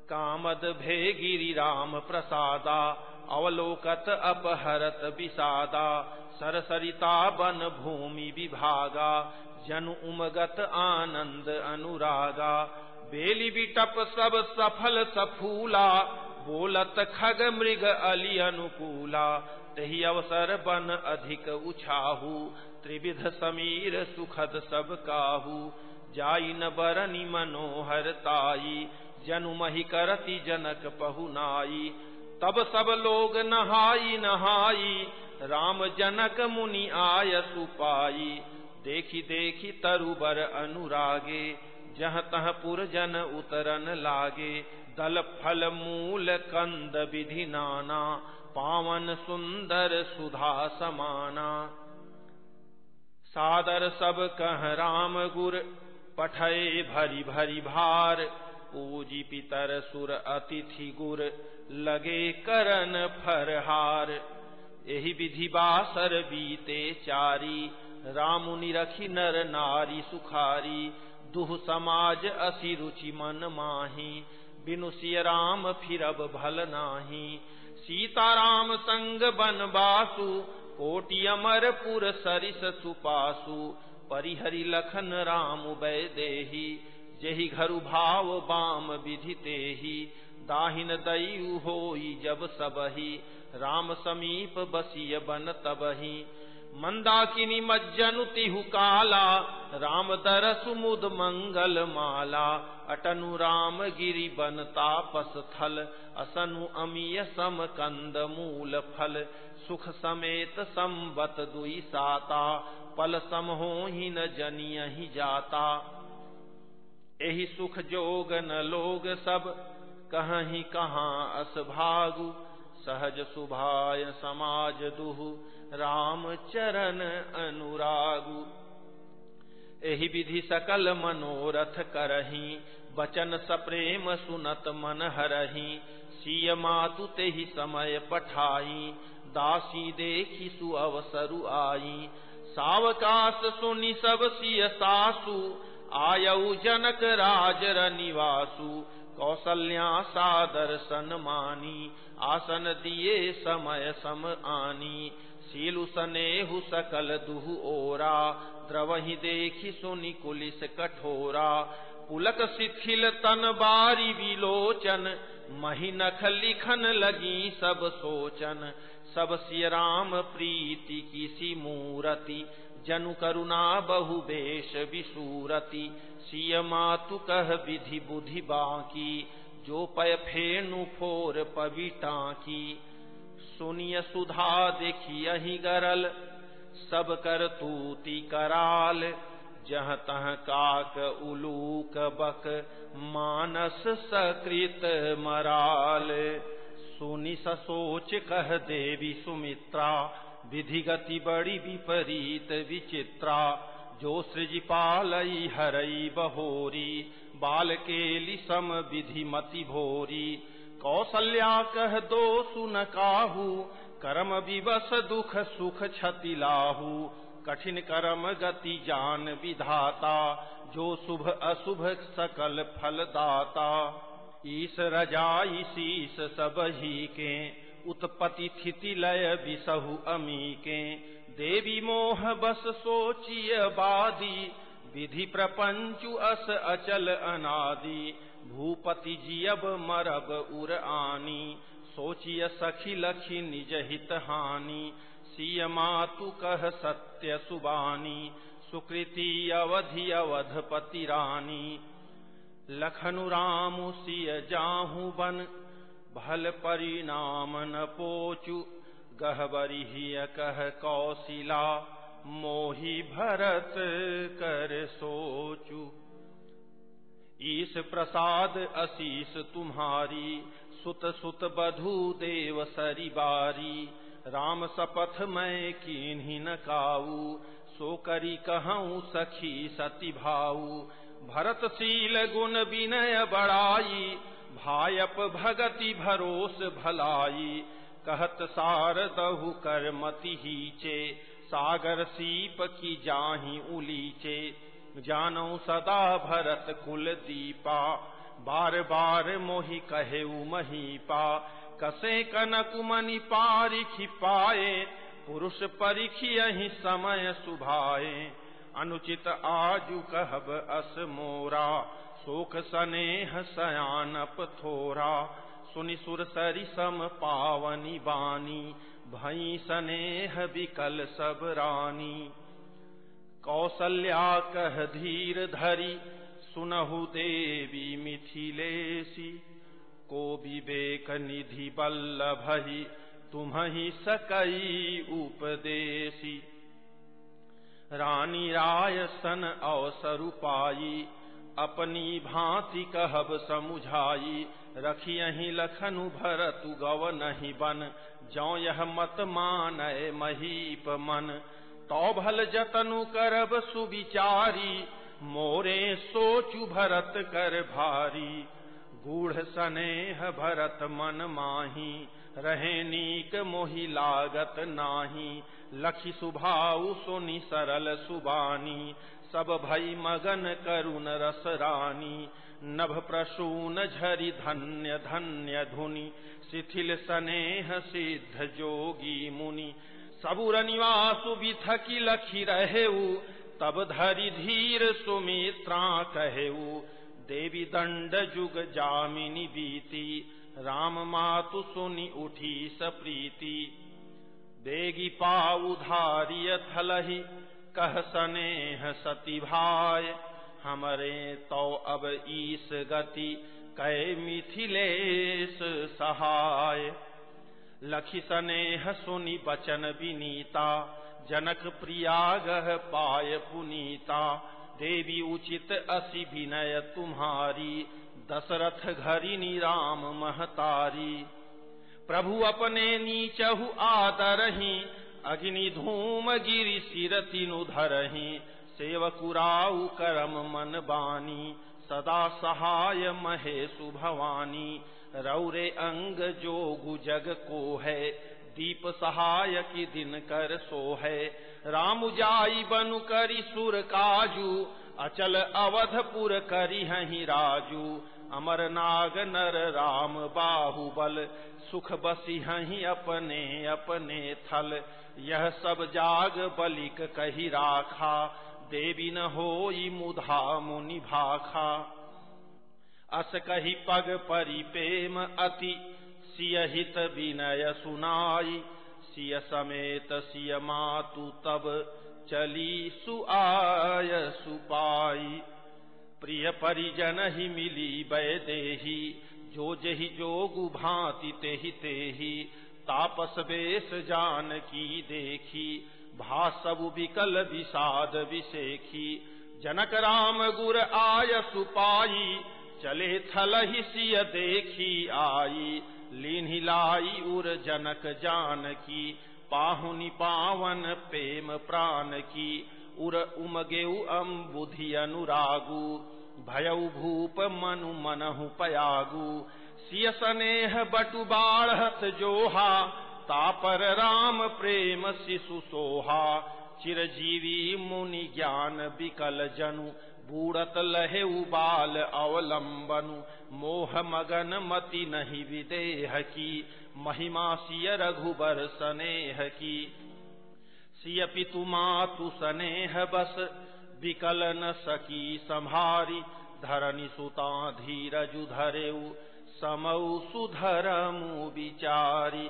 कामद भे गिरी राम प्रसादा, अवलोकत अपहरत विषादा। सरसरिता बन भूमि विभागा, जन उमगत आनंद अनुरागा। बेली बिटप सब सफल सफूला बोलत खग मृग अली अनुकूला, तही अवसर बन अधिक उछाहू। त्रिविध समीर सुखद सब काहू। जाई न बरनी मनोहर ताई, जनु मही करती जनक पहुनाई तब सब लोग नहाई नहाई, राम जनक मुनि आय सुपाई। देखी देखी तरुबर अनुरागे, जह तह पुरजन उतरन लागे। दल फल मूल कंद विधि नाना पावन सुंदर सुधा समाना सादर सब कह राम गुर पठय भरी भरी भार। पूजी पितर सुर अतिथि गुर, लगे करन फरहार। यही विधि बासर बीते चारी, रामुनि रखी नर नारी सुखारी। दुह समाज असी रुचि मन माही बिनु सिय राम फिरब भल नाही। सीताराम संग बन बासु, कोटि अमर पुर सरिस सुपासु। परिहरि लखन राम बै देही, जही घरु भाव बाम विधि ही दाहिन दयु होई जब सबही, राम समीप बसिय बन तबही। मंदाकिनी तिहु काला राम दरसु मुद मंगल माला, अटनु राम गिरी बन तापस थल, असनु अमीय सम कंद मूल फल, सुख समेत संबत दुई साता, पल सम हो ही न जनिय ही जाता। एहि सुख जोग न लोग सब कहीं कहाँ अस भागु, सहज सुभाय समाज दुहु। राम चरण अनुरागु। एहि विधि सकल मनोरथ करही, बचन सप्रेम सुनत मन हरही। सिय मातु ते समय पठाई, दासी देखी सु अवसरु आई। सावकाश सुनि सब सिय सासु आयऊ जनक राजर निवासु। कौशल्या सादर सन मानी, आसन दिए समय सम आनी। सीलु सनेहु सकल दुहु ओरा, द्रवहि देखी सुनि कुलिस कठोरा। पुलक शिथिल तन बारी विलोचन, मही नख लिखन लगी सब सोचन। सब सिय राम प्रीति किसी मूरति, जनु करुणा बहु बेश विसूरति। सिय मातु कह विधि बुधि बाकी, जो पय फेनु फोर पविटा की सुनिय सुधा देखी अही गरल, सब कर तूती कराल, जह तह काक उलूक बक, मानस सकृत मराल। सुनि सोच कह देवी सुमित्रा विधि गति बड़ी विपरीत विचित्रा। जो सृजिपालई हरई बहोरी बाल केली सम विधि मति भोरी। कौशल्या कह दो सुन काहू, कर्म विवश दुख सुख क्षति लाहू। कठिन कर्म गति जान विधाता, जो शुभ अशुभ सकल फल दाता। ईस रजाई शीस सब ही के, उत्पत्ति स्थिति लय विसहु अमी के देवी मोह बस सोचिय बादी, विधि प्रपंचु अस अचल अनादि। भूपति जियब मरब उर आनी, सोचिय सखी लखी निज हित हानि। सिय मातु कह सत्य सुबानी, सुकृति अवधि अवधपति रानी। लखनु राम सिय जाहू बन, भल परिणाम न पोचु। गहबरी कह कौशिला, मोही भरत कर सोचू। ईश प्रसाद अशीष तुम्हारी, सुत सुत बधु देव सरी बारी। राम सपथ मैं कीन्ही न काऊ, सो करी कहूँ सखी सती भाऊ। भरत भरतशील गुण विनय बड़ाई, भायप भगति भरोस भलाई। कहत सार दहु कर मति ही चे सागर सीप की जाही उलीचे। जानो सदा भरत कुल दीपा। बार बार मोहि कहे महीपा। कसे कनक मनि पारिखि पाए पुरुष परिखियहि समय सुभाए। अनुचित आजु कहब अस मोरा। शोक सनेह सयानप थोरा। सुनि सुर सरि सम पावनी बानी। भई सनेह विकल सब रानी। कौसल्या कह धीर धरी, सुनहु देवी मिथिलेशी। को विवेक निधि बल्लभही तुम्हि सकई उपदेशी। रानी राय सन अवसर पाई, अपनी भांति कहब समुझाई। रखियही लखनु भरतु गव नहीं बन, जौ यह मत मान महीप मन। तो भल जतनु करब सुविचारी, मोरे सोचु भरत कर भारी। गूढ़ सनेह भरत मन माही, रहे नीक मोहि लागत नाही। लखी सुभाऊ सुनि सरल सुबानी, सब भई मगन करुण रस रानी। नभ प्रसून झरि धन्य धन्य धुनि, शिथिल सनेह सिद्ध जोगी मुनि। सबुर निवासु बिथकी लखी रहेऊ, तब धरि धीर सुमित्रा कहेऊ, देवी दंड जुग जामिनी बीती, राम मातु सुनि उठी सप्रीति बेगी पाऊ धारिय थलही, कह सनेह सती भाय, हमरे तो अब ईस गति, कै मिथिलेश सहाय। लखी सनेह सुनि बचन विनीता, जनक प्रियागह पाय पुनीता। देवी उचित असि विनय तुम्हारी, दशरथ घरिनी राम महतारी। प्रभु अपने नीचहु आदरही अग्नि धूम गिरि सिर तीनु धरही। सेवकुराऊ करम मन बानी, सदा सहाय महेशु भवानी। रौरे अंग जोगु जग को है, दीप सहाय की दिन कर सो है। राम जाई बनु करी सुर काजू, अचल अवधपुर करी हही राजू। अमर नाग नर राम बाहुबल, सुख बसी हही अपने अपने थल। यह सब जाग बलिक कही राखा, देवी न हो मुधा मुनि भाखा। अस कही पग परि प्रेम अति सियहित विनय सुनाई। सिय समेत सिय मातु तब चली सुआय सुपाई। प्रिय परिजन ही मिली देही। जो जही जोगु भांति तेहि तेही। तापस बेस जान की देखी। भासबु विकल विषाद विशेखी जनक राम गुर आय सुपाई। चले थल ही सिय देखी आई लीन लाई उर जनक जान की पाहुनि पावन प्रेम प्राण की, उर उमगेऊ बुधि अनुरागु, भयउ भूप मनु मनहु पयागु। सिय सनेह बटु बाढ़त जोहा, तापर राम प्रेम शिशु सोहा, चिरजीवी मुनि ज्ञान विकल जनु बूढ़त लहे उबाल अवलंबनु। मोह मगन मति नहीं विदेह की। महिमा सिय रघुबर सनेह की। सिय पितु मातु सनेह बस। विकल न सकी संहारी। धरनी सुता धीरजु धरेऊ समऊ सुधरमु विचारी।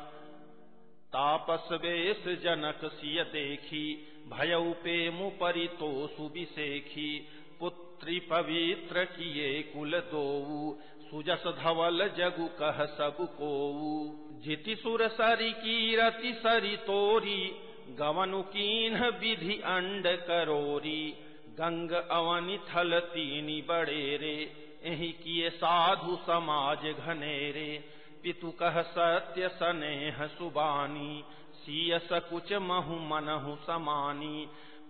तापस वेश जनक सिय देखी। भयउ पेमु परितो सुबिसेखी पुत्री पवित्र किए कुल दोऊ सुजस धवल जगु कह सबको जिति सुर सरी की रति सरी तोरी गवनु कीन विधि अंड करोरी। गंग अवनि थल तीनी बड़ेरे, एहि किए साधु समाज घनेरे। पितु कह सत्य सनेह सुबानी सीय सकुच महु मनहु समानी।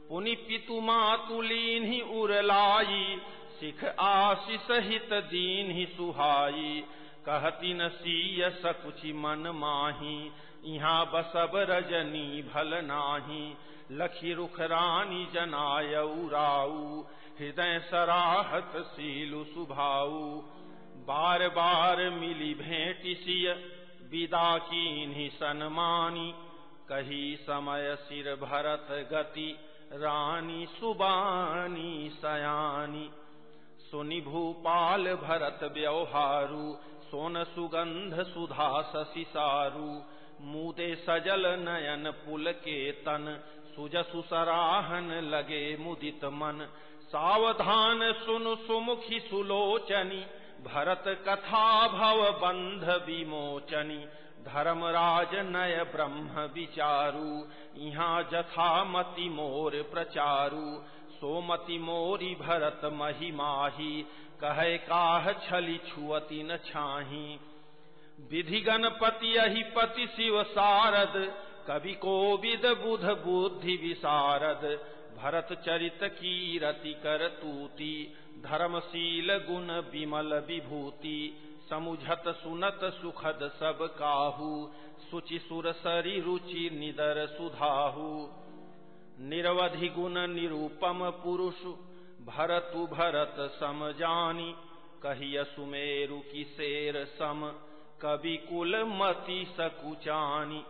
पुनि पितु मातुलीन ही उरलाई, सिख आशीष हित दीन ही सुहाई। कहती न सीय सकुचि मन माही यहाँ बसब रजनी भल नाही। लखी रुख रानी जनायऊ राऊ हृदय सराहत सीलु सुभाऊ। बार बार मिली भेंटिसिय विदा की सनमानी। कही समय सिर भरत गति रानी सुबानी सयानी। सुनि भूपाल भरत व्यवहारु, सोन सुगंध सुधा ससिसारु मुदे सजल नयन पुल के तन, सुजसु सराहन लगे मुदित मन। सावधान सुन सुमुखी सुलोचनी, भरत कथा भव बंध विमोचनी। धर्मराज नय ब्रह्म विचारु। यहाँ जथा मति मोर प्रचारु। सोमति मोरी भरत महिमाही। कहे काह छली छुअति न छाही। विधि गणपति अहि पति शिव सारद। कवि कोविद बुध बुद्धि विसारद। भरत चरित की रति कर तूती धर्मशील गुण विमल विभूति। समुझत सुनत सुखद सब काहू। सुचि सुर सरी रुचि निदर सुधाहू। निरवधि गुण निरूपम पुरुष, भरतु भरत सम जानी। कहिय सुमेरु की शेर सम, कवि कुल मति सकुचानी।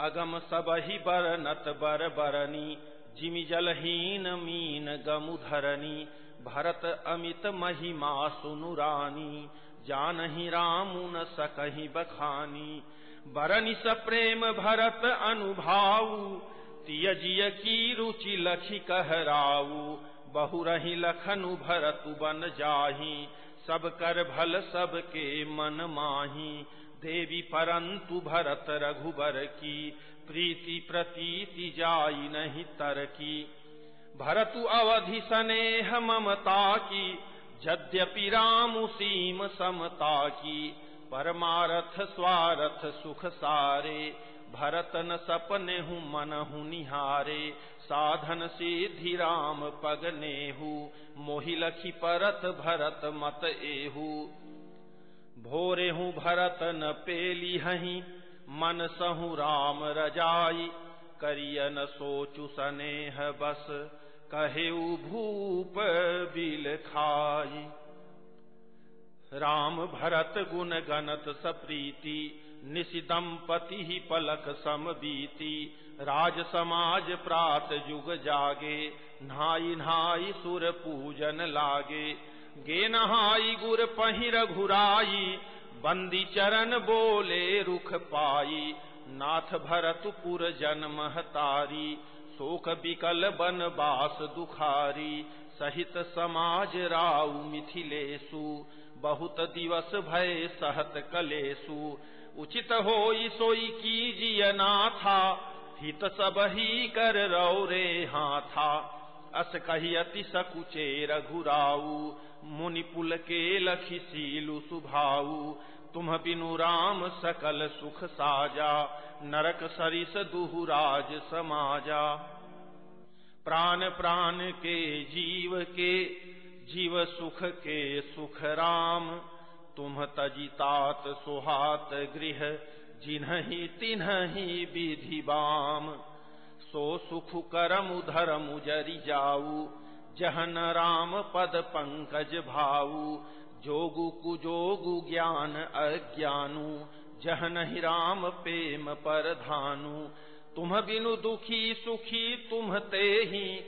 अगम सबहि बरनत बर बरनी, जिमि जलहीन मीन गमुधरनी। भरत अमित महिमा सुनुरानी जानहि रामुन सकहि बखानी। बरनि स प्रेम भरत अनुभाऊ तियजिय की रुचि लखी कहराऊ। बहुरहि लखनु भरतु बन जाही, सब कर भल सब के मन माही। देवी परंतु भरत रघुबर की, प्रीति प्रतीति जाई नहीं तर की भरतु अवधि स्नेह ममता की, यद्यपि राम सीम समता की, परमारथ स्वारथ सुख सारे भरत न सपने हूँ मन हूँ निहारे, साधन सिद्धि राम पगने हूँ मोहि परत भरत मत एहू। भोरे हूँ भरत न पेली हही, मन सहु राम रजाई करिय न सोचु सनेह बस। कहे भूप बिल खाई। राम भरत गुण गणत सप्रीति, निशि दंपति ही पलक सम बीती। राज समाज प्रात युग जागे नहाई नहाई सुर पूजन लागे। गे नहाई गुर पहिर घुराई बंदी चरण बोले रुख पाई। नाथ भरतपुर जन्म तारी शोक बिकल बन बास दुखारी, सहित समाज राउ मिथिलेशु। बहुत दिवस भय सहत कलेसु उचित हो सोई कीजिय नाथा, हित सब ही कर रो रे हाथा। अस कही अति सकुचे रघुराऊ, मुनि पुल के लखी सीलु सुभाऊ। तुम बिनु राम सकल सुख साजा, नरक सरिस दुहुराज समाजा। प्राण प्राण के जीव के, जीव सुख के सुख राम। तुम तजितात सुहात गृह जिन्हि तिन्हि विधि बाम। सो सुख करम धर्म जरि जाऊ, जहन राम पद पंकज भाऊ। जोगु कुजोगु ज्ञान अज्ञानु, जहन ही राम प्रेम पर धानु। तुम बिनु दुखी सुखी तुम ते ही,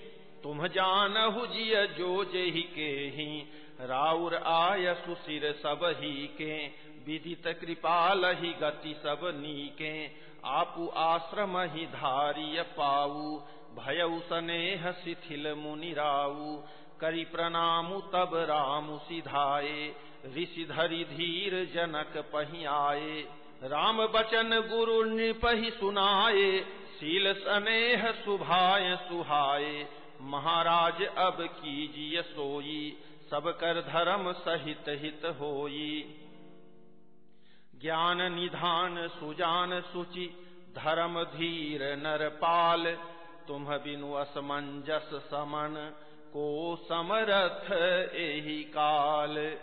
तुम जानहु जिय जो जही के ही राउर आय सुशिर सब ही के, विदित कृपाल ही गति सब नीके। आपु आश्रम ही धारिय पाऊ भयउ स्नेह शिथिल मुनि राऊ। करी प्रणामु, तब राम सिधाए। ऋषि धरि जनक पहियाए। राम बचन गुरु नृपहि सुनाए। शील स्नेह सुभाय सुहाए। महाराज अब कीजिए सोई। सब कर धर्म सहित हित होई। ज्ञान निधान सुजान सुचि। धर्म धीर नर पाल तुम बिनु असमंजस समन। को समरथ एहि काल।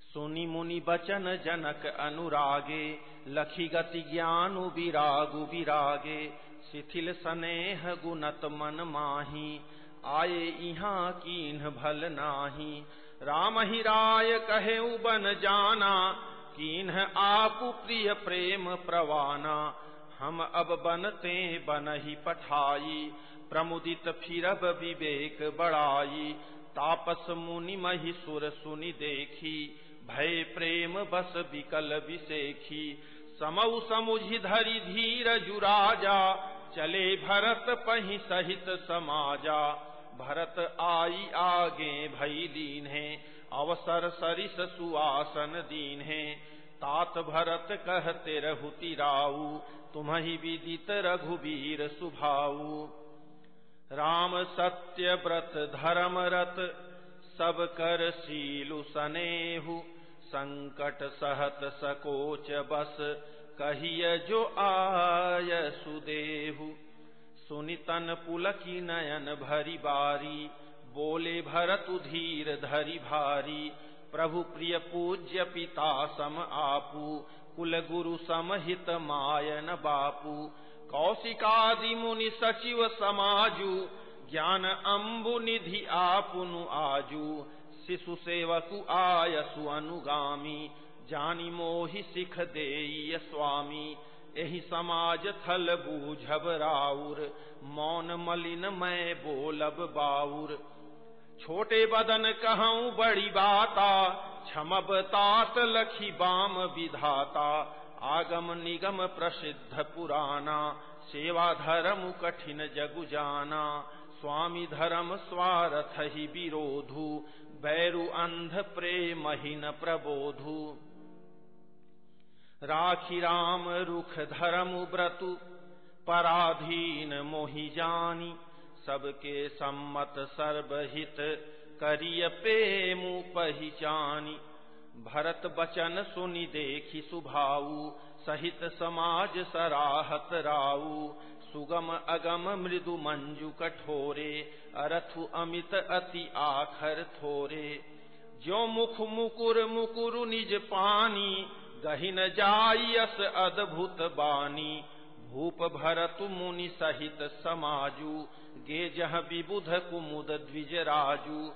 सुनि मुनि बचन जनक अनुरागे, लखी गति ज्ञान विरागु विरागे शिथिल स्नेह गुणत मन माही, आए इहाँ कीन्ह भल नाही। राम ही राय कहे बन जाना, कीन्ह आप प्रिय प्रेम प्रवाना। हम अब बनते बन ही पठाई, प्रमुदित फिरब विवेक बड़ाई तापस मुनि मही सुर सुनि देखी, भय प्रेम बस विकल विशेखी समऊ समुझि धरि धीर जुराजा, चले भरत पही सहित समाजा। भरत आई आगे भई दीन है अवसर सरिस सुआसन दीन है तात भरत कहते रहुति राऊ ही विदित रघुवीर सुभाऊ। राम सत्य व्रत धर्म रत, सब कर शीलु सनेहु। संकट सहत सकोच बस, कहिय जो आय सुदेहु। सुनितन पुलकी नयन भरी बारी, बोले भरत धीर धरी भारी। प्रभु प्रिय पूज्य पिता सम आपू कुल गुरु समहित मायन बापू। कौशिकादि मुनि सचिव समाजु, ज्ञान अम्बु निधि आपुनु आजू। शिशु सेवकु आयसु अनुगामी, जानी मोहि सिख दे स्वामी। यही समाज थल बूझब राउर, मौन मलिन मैं बोलब बाउर। छोटे बदन कहूँ बड़ी बाता क्षमब तात लखी बाम विधाता। आगम निगम प्रसिद्ध पुराना सेवा धर्म कठिन जगु जाना। स्वामी धर्म स्वारथ ही विरोधु, बैरु अंध प्रेम न प्रबोधु। राखी राम रुख धर्म व्रतु पराधीन मोहि जानी। सबके सम्मत सर्वहित करिय पेमु पहिचानी। भरत बचन सुनि देखी सुभाऊ, सहित समाज सराहत राऊ। सुगम अगम मृदु मंजु कठोरे, अरथु अमित अति आखर थोरे। जो मुख मुकुर मुकुरु निज पानी, गहिन जायस अद्भुत बानी। भूप भरत मुनि सहित समाजु गे जह विबुध कुमुद द्विज राजू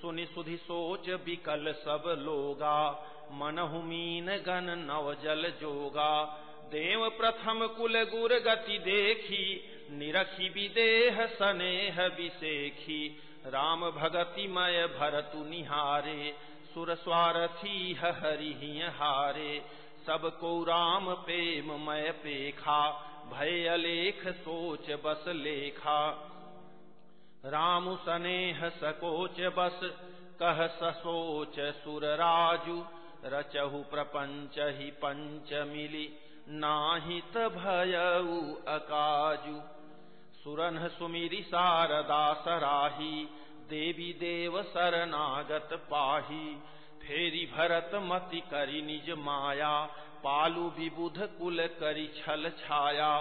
सुनि सुधि सोच बिकल सब लोगा। मनहुमीन गन नव जल जोगा। देव प्रथम कुल गुर गति देखी। निरखी विदेह सनेह विसेखी। राम भगति मय भरतु निहारे। सुर स्वारथी हरि हारे। सबको राम प्रेम मय पेखा। भय अलेख सोच बस लेखा। राम सनेह सकोच बस, कह ससोच सुर राजू रचहु प्रपंच ही पंच मिली, नाहित भयऊ अकाजु। सुरन सुमिरी सारदा सराही, देवी देव शरणागत पाही। फेरी भरत मति करी निज माया, पालू विबुध कुल करी छल छाया।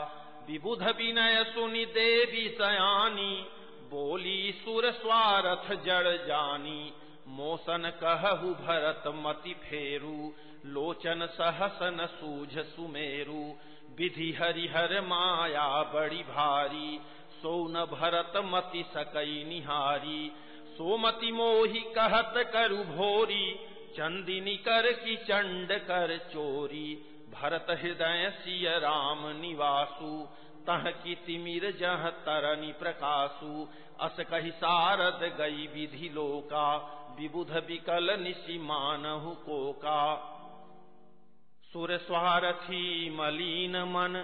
विबुध विनय सुनि देवी सयानी बोली, सुर स्वारथ जड़ जानी, मोसन कहु भरत मति फेरू, लोचन सहसन सूझ सुमेरु, विधि हरिहर माया बड़ी भारी, सोन भरत मति सकई निहारी, सोमति मोहि कहत करु भोरी, चंदिनी कर की चंड कर चोरी, भरत हृदय सिय राम निवासु तह की तिमिर जह तरनी प्रकाशु। अस कही सारद गई विधि लोका। विबुध विकल निशि मानहु कोका। सुर स्वारथी मलीन मन।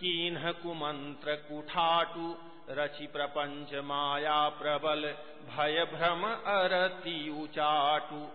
कीन्ह कुमंत्र कुठाटु। रचि प्रपंच माया प्रबल। भय भ्रम अरति उचाटु।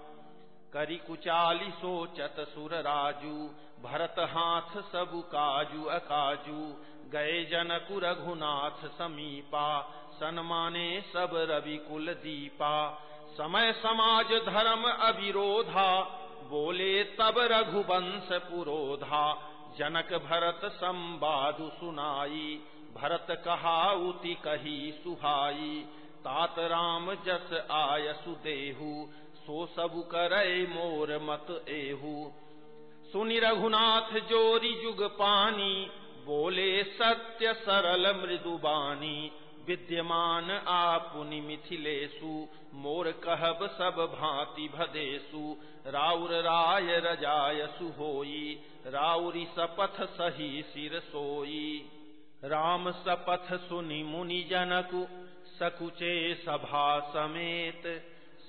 करी कुचाली सोचत सुर राजू। भरत हाथ सबु काजू अकाजू। गए जनकु रघुनाथ समीपा, सन्माने सब रवि कुल दीपा। समय समाज धर्म अविरोधा, बोले तब रघुवंश पुरोधा। जनक भरत संवादु सुनाई, भरत कहा कहाउति कही सुहाई। तात राम जस आय सुदेहु, सो सब करे मोर मत एहू। सुनि रघुनाथ जोरी जुग पानी बोले, सत्य सरल मृदुबानी विद्यमान आपुनि मिथिलेशु मोर कहब सब भांति भदेशु राउर राय रजाय सुहोई, राउरी सपथ सही सिर सोई, राम सपथ सुनि मुनि जनकु, सकुचे सभा समेत,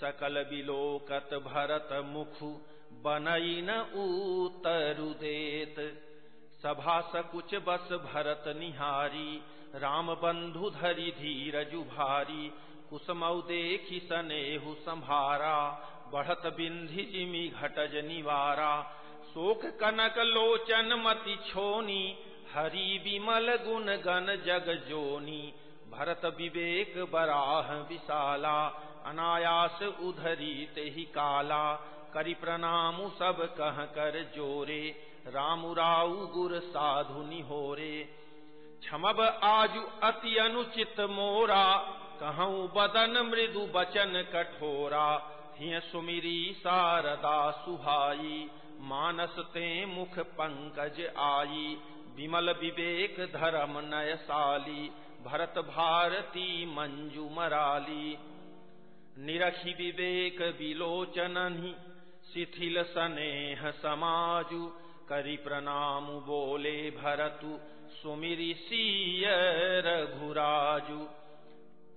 सकल बिलोकत भरत मुखु, बनई न उतरु देत। सभा सकुच बस भरत निहारी, राम बंधु धरि धीरजु भारी कुसमऊ देखी सनेहु संभारा, बढ़त बिंधि जिमि घटज निवारा। शोक कनक लोचन मति छोनी, हरि विमल गुण गण जग जोनी। भरत विवेक बराह विशाला, अनायास उधरी ते ही काला। करि प्रणाम सब कह कर जोरे। राम राउ गुर साधु निहोरे। क्षमब आजु अति अनुचित मोरा। कहूँ बदन मृदु बचन कठोरा। हिय सुमिरी सारदा सुहाई। मानस ते मुख पंकज आई। विमल विवेक धर्म नयसाली। भरत भारती मंजू मराली। निरखी विवेक विलोचनहि शिथिल सनेह समाजु। करि प्रणाम बोले भरतु सुमिरी सीय रघुराजु।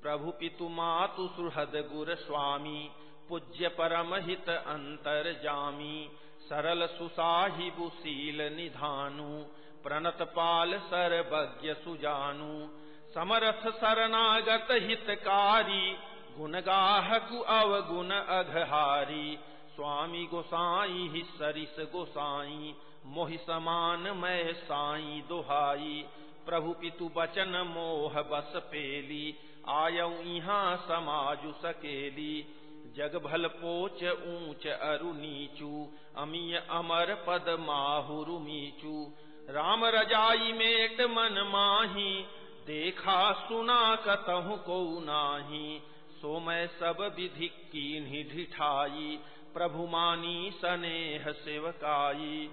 प्रभु पितु मातु सुहद गुर स्वामी, पूज्य परम हित अंतर जामी। सरल सुसाहिबु सील निधानु, प्रणत पाल सर्वज्ञ सुजानु। समरथ शरणागत हितकारी गुण गाहकु अवगुण अघहारी। स्वामी गोसाई ही सरिस गोसाई मोहि समान मैं साई दोहाई, प्रभु पितु बचन मोह बस पेली, आयऊ यहाँ समाजु सकेली। जग भल पोच ऊंच अरु नीचू, अमीय अमर पद माहुरु मीचू। राम रजाई मेट मन माही, देखा सुना कतहु को नाही। सो मैं सब विधि की ढिठाई प्रभु मानी सनेह सेवकाई।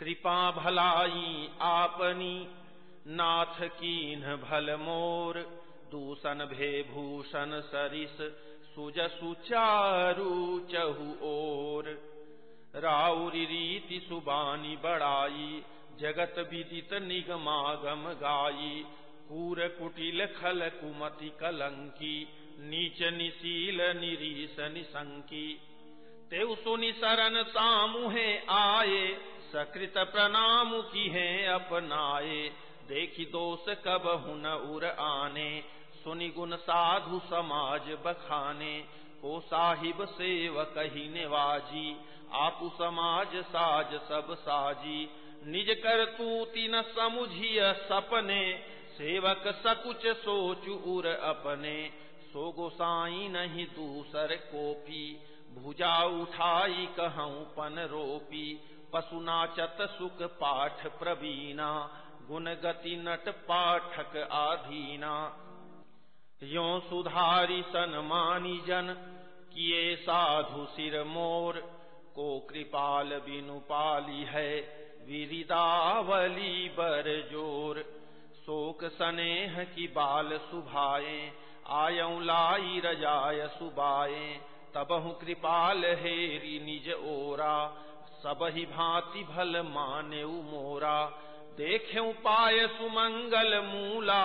कृपा भलाई आपनी। नाथ कीन भल मोर दूषण भे भूषण सरिस सुज सुचारु चहु ओर। राउरी रीति सुबानी बड़ाई, जगत विदित निगमागम गाई। कूर कुटिल खल कुमति कलंकी, नीच निशील निरीस निसंकी। तेउ सुनि शरण सामुहे आए सकृत प्रणाम की है अपनाए। देखी दोष कब हुन उर आने। सुनि गुण साधु समाज बखाने। को साहिब सेवक ही निवाजी। आपु समाज साज सब साजी। निज कर तू तीन समुझिय सपने। सेवक सकुच सोच उर अपने। सो गोसाई नहीं दूसर कोपी। भुजा उठाई कहूँ पन रोपी। पशु नाचत सुख पाठ प्रवीणा गुण गति नट पाठक आधीना। यो सुधारी सनमानी जन, किए साधु सिर मोर, को कृपाल बिनु पाली है, विरिदावली बर ज़ोर। शोक सनेह की बाल सुभाए आयऊ लाई रजाय सुबाए तबहु कृपाल हेरी निज ओरा। सब ही भांति भल माने मोरा। देखे पाय सुमंगल मूला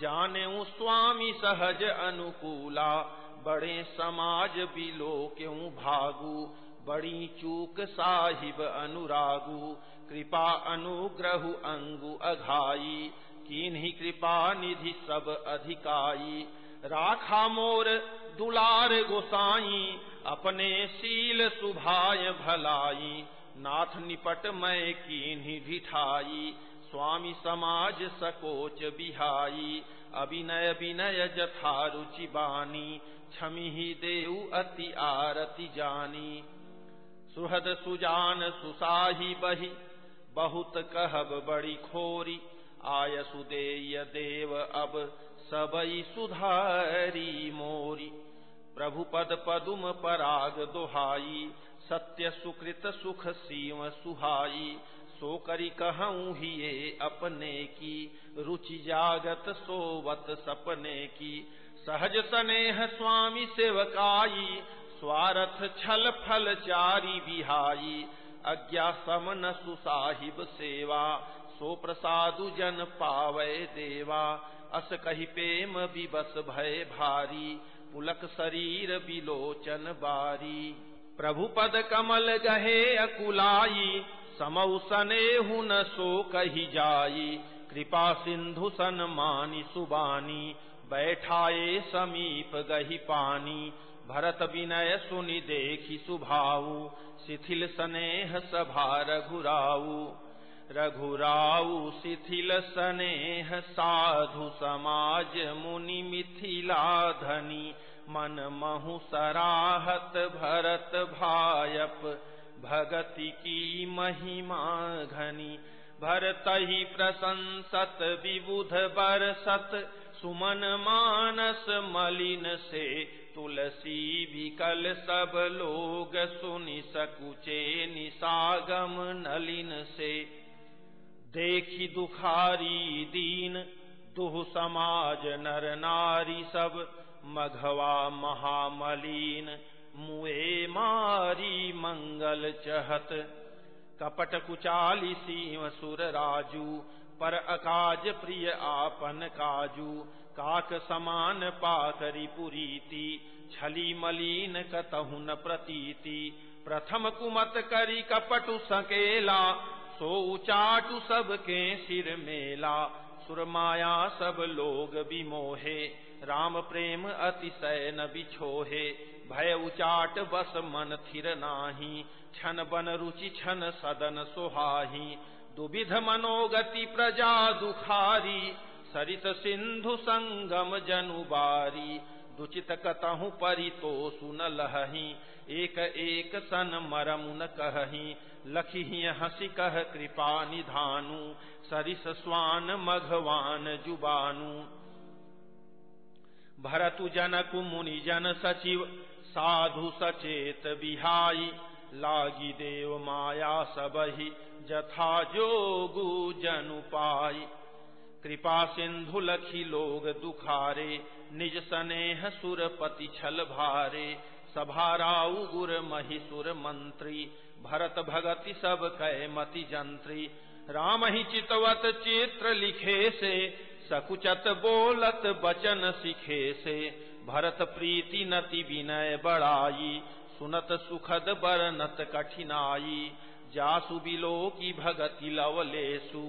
जाने स्वामी सहज अनुकूला। बड़े समाज बिलो क्यों भागू, बड़ी चूक साहिब अनुरागु। कृपा अनुग्रह अंगु अघाई, किन्ही कृपा निधि सब अधिकाई। राखा मोर दुलार गोसाई, अपने शील सुभाय भलाई। नाथ निपट मैं कीन्ही ढिठाई स्वामी समाज सकोच बिहाई। अभिनय विनय जथा रुचि बानी, छमी ही अति आरति जानी। सुहद सुजान सुसाही बही, बहुत कहब बड़ी खोरी। आय सुदेय देव अब सबई सुधारी मोरी। प्रभु पद पदुम पराग दोहाई, सत्य सुकृत सुख सीव सुहाई। सो करी कहूँ ही ये अपने की, रुचि जागत सोवत सपने की। सहज स्नेह स्वामी सेवकाई, स्वारथ छल फल चारी बिहाई। अज्ञा समन सुसाहिब सेवा, सो प्रसादु जन पावे देवा। अस कही प्रेम विबस भय भारी, पुलक शरीर बिलोचन बारी। प्रभु पद कमल गहे अकुलाई समौ सने न सो कही जाई। कृपा सिंधु सन मानी सुबानी, बैठाए समीप गही पानी। भरत विनय सुनि देखी सुभाऊ, शिथिल स्नेह सभा रघुराऊ। रघुराऊ शिथिल स्नेह साधु समाज मुनि मिथिला धनी मन महु सराहत भरत भायप भगति की महिमा घनी। भरत ही प्रशंसत विबुध बरसत सुमन मानस मलिन से। तुलसी भी कल सब लोग सुनि सकुचे निसागम नलिन से देखी दुखारी दीन, दुह समाज नर नारी सब, मघवा महामलीन, मुए मारी मंगल चहत। कपट कुचाली सीव सुर राजू, पर अकाज प्रिय आपन काजू। काक समान पाकरी पुरीति, छली मलीन कतहु न प्रतीति। प्रथम कुमत करी कपटु सकेला सो उचाटु सबके सिर मेला, सुरमाया सब लोग विमोहे। राम प्रेम अतिशय न बिछोहे, भय उचाट बस मन थिर नाही। छन बन रुचि छन सदन सोहाही। दुविध मनोगति प्रजा दुखारी, सरित सिंधु संगम जनुबारी दुचित कतहु परितो सुन लही एक एक सन मरम न कही लखी हसी कह कृपा निधानु, सरिस स्वान मघवान जुबानु। भरतु जनकु मुनि जन सचिव, साधु सचेत बिहाई, लागी देव माया सबही, जथा जोगु जनु पाई। कृपा सिंधु लखी लोग दुखारे, निज सनेह सुरपति छल भारे। सभाराऊ गुर महिसुर मंत्री भरत भगति सब कै मति जंत्री। राम ही चितवत चित्र लिखे से, सकुचत बोलत बचन सिखे से। भरत प्रीति नति विनय बढ़ाई सुनत सुखद बरनत कठिनाई। जासु बिलो की भगति लवलेसु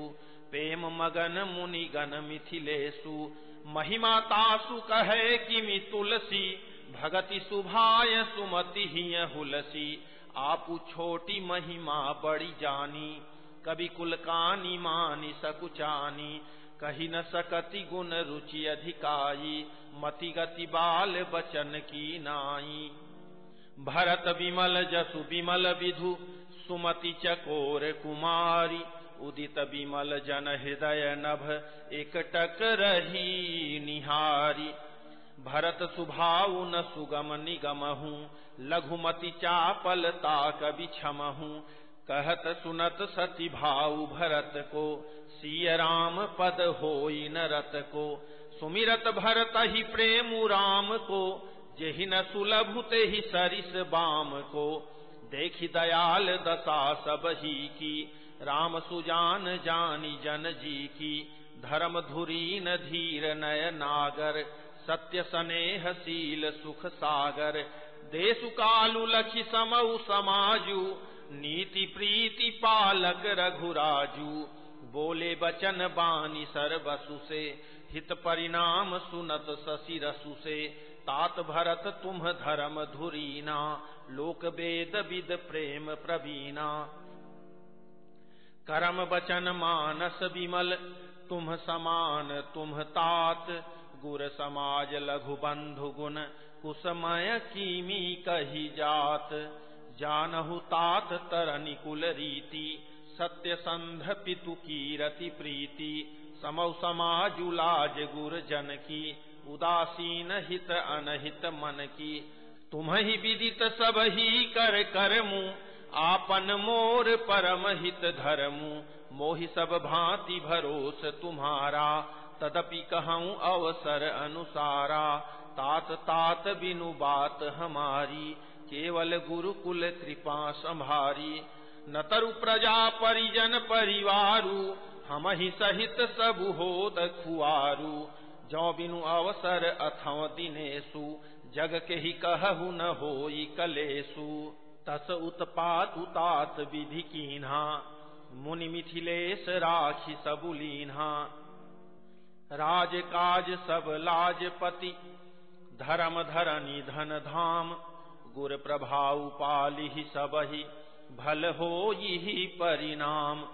प्रेम मगन मुनि गण मिथिलेसु। महिमा तासु कहे कि तुलसी भगति सुभाय सुमति ही हुलसी। आपु छोटी महिमा बड़ी जानी, कभी कुलकानी मानी सकुचानी, कही न सकति गुण रुचि अधिकाई, मति गति बाल बचन की नाई। भरत विमल जसु विमल विधु, सुमति चकोर कुमारी, उदित विमल जन हृदय नभ, एक टक रही निहारी। भरत सुभाव न सुगम निगमहू लघुमति चापलता कवि बिछमहू कहत सुनत सती भाव भरत को, सिय राम पद हो नरत को। सुमिरत भरत ही प्रेम राम को, जेहि न सुलभुते ही सरिस बाम को। देखी दयाल दशा सब ही की, राम सुजान जानी जन जी की। धर्म धुरी न धीर नय नागर, सत्य स्नेह शील सुख सागर। देशु कालु लखी समऊ समाजू, नीति प्रीति पालक रघुराजू। बोले बचन बानी सर बसु से, हित परिणाम सुनत शशि रसु से। तात भरत तुम धर्म धुरीना, लोक वेद विद प्रेम प्रवीणा। करम बचन मानस विमल, तुम समान, तुम तात। गुर समाज लघु बंधु गुण कुसमय कीमी कही जात। जानहु तात तरनि कुल रीति, सत्य संध पितु की रति प्रीति। समौ समाजुलाज गुर जन की, उदासीन हित अनहित मन की। तुम ही विदित सब ही कर करमु, आपन मोर परम हित धर्मु। मोहि सब भांति भरोस तुम्हारा, तदपि कहूँ अवसर अनुसारा। तात तात बिनु बात हमारी, केवल गुरुकुल कृपा संभारी। न तरु प्रजा परिजन परिवारु, हम ही सहित सब हो खुआरू। जो बिनु अवसर अथव दिनेशु, जग के ही कहु न हो कलेसु तस उत्पात उतात विधि कीन्हा, मुनि मिथिलेश राखी सबुलीन्हा राज काज सब लाजपति धर्म धरनी धन धाम, गुर प्रभाव पाली सबही, भल हो यही परिणाम।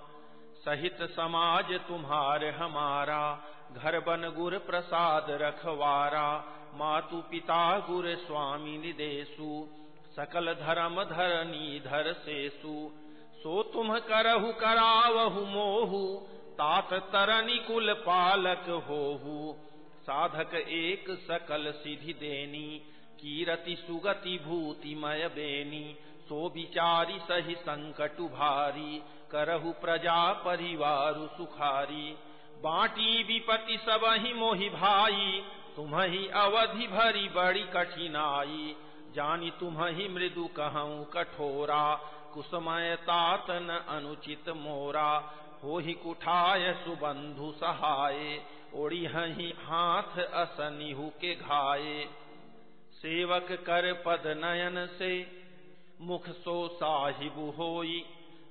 सहित समाज तुम्हार हमारा, घर बन गुर प्रसाद रखवारा। मातु पिता गुर स्वामी निदेशु, सकल धर्म धर सेसु। सो तुम करहु करावहु मोहु, तात तरनी कुल पालक होहु। साधक एक सकल सिधि देनी, कीरति सुगति भूतिमय बेनी। सो विचारी सही संकटु भारी करहु प्रजा परिवारु सुखारी। बाटी विपति सब ही मोहि भाई तुम ही अवधि भरी बड़ी कठिनाई। जानी तुम ही मृदु कहूँ कठोरा, कुसमय तातन अनुचित मोरा। हो ही कुठाय सुबंधु सहाय ओड़ी ही हाथ असनिहु के घाये। सेवक कर पद नयन से, मुख सो साहिबु होई।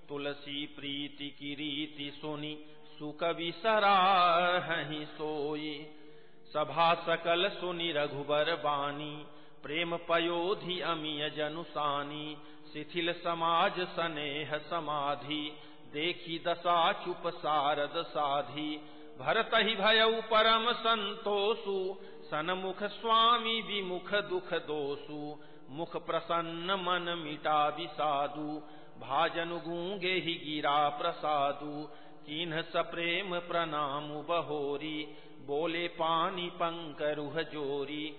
तुलसी प्रीति की रीति सुनी, सुकवि सराही सोई। सभा सकल सुनि रघुबर बानी, प्रेम पयोधि अमीय जनुसानी शिथिल समाज सनेह समाधि, देखी दशा चुप सारद साधी। भरत ही भयउ परम संतोषु सनमुख स्वामी विमुख दुख दोषु। मुख प्रसन्न मन मिटा विसादु भाजन गूँगे ही गिरा प्रसादु। किन्ह सप्रेम प्रणाम बहोरी। बोले पानी पंकरुह जोरी।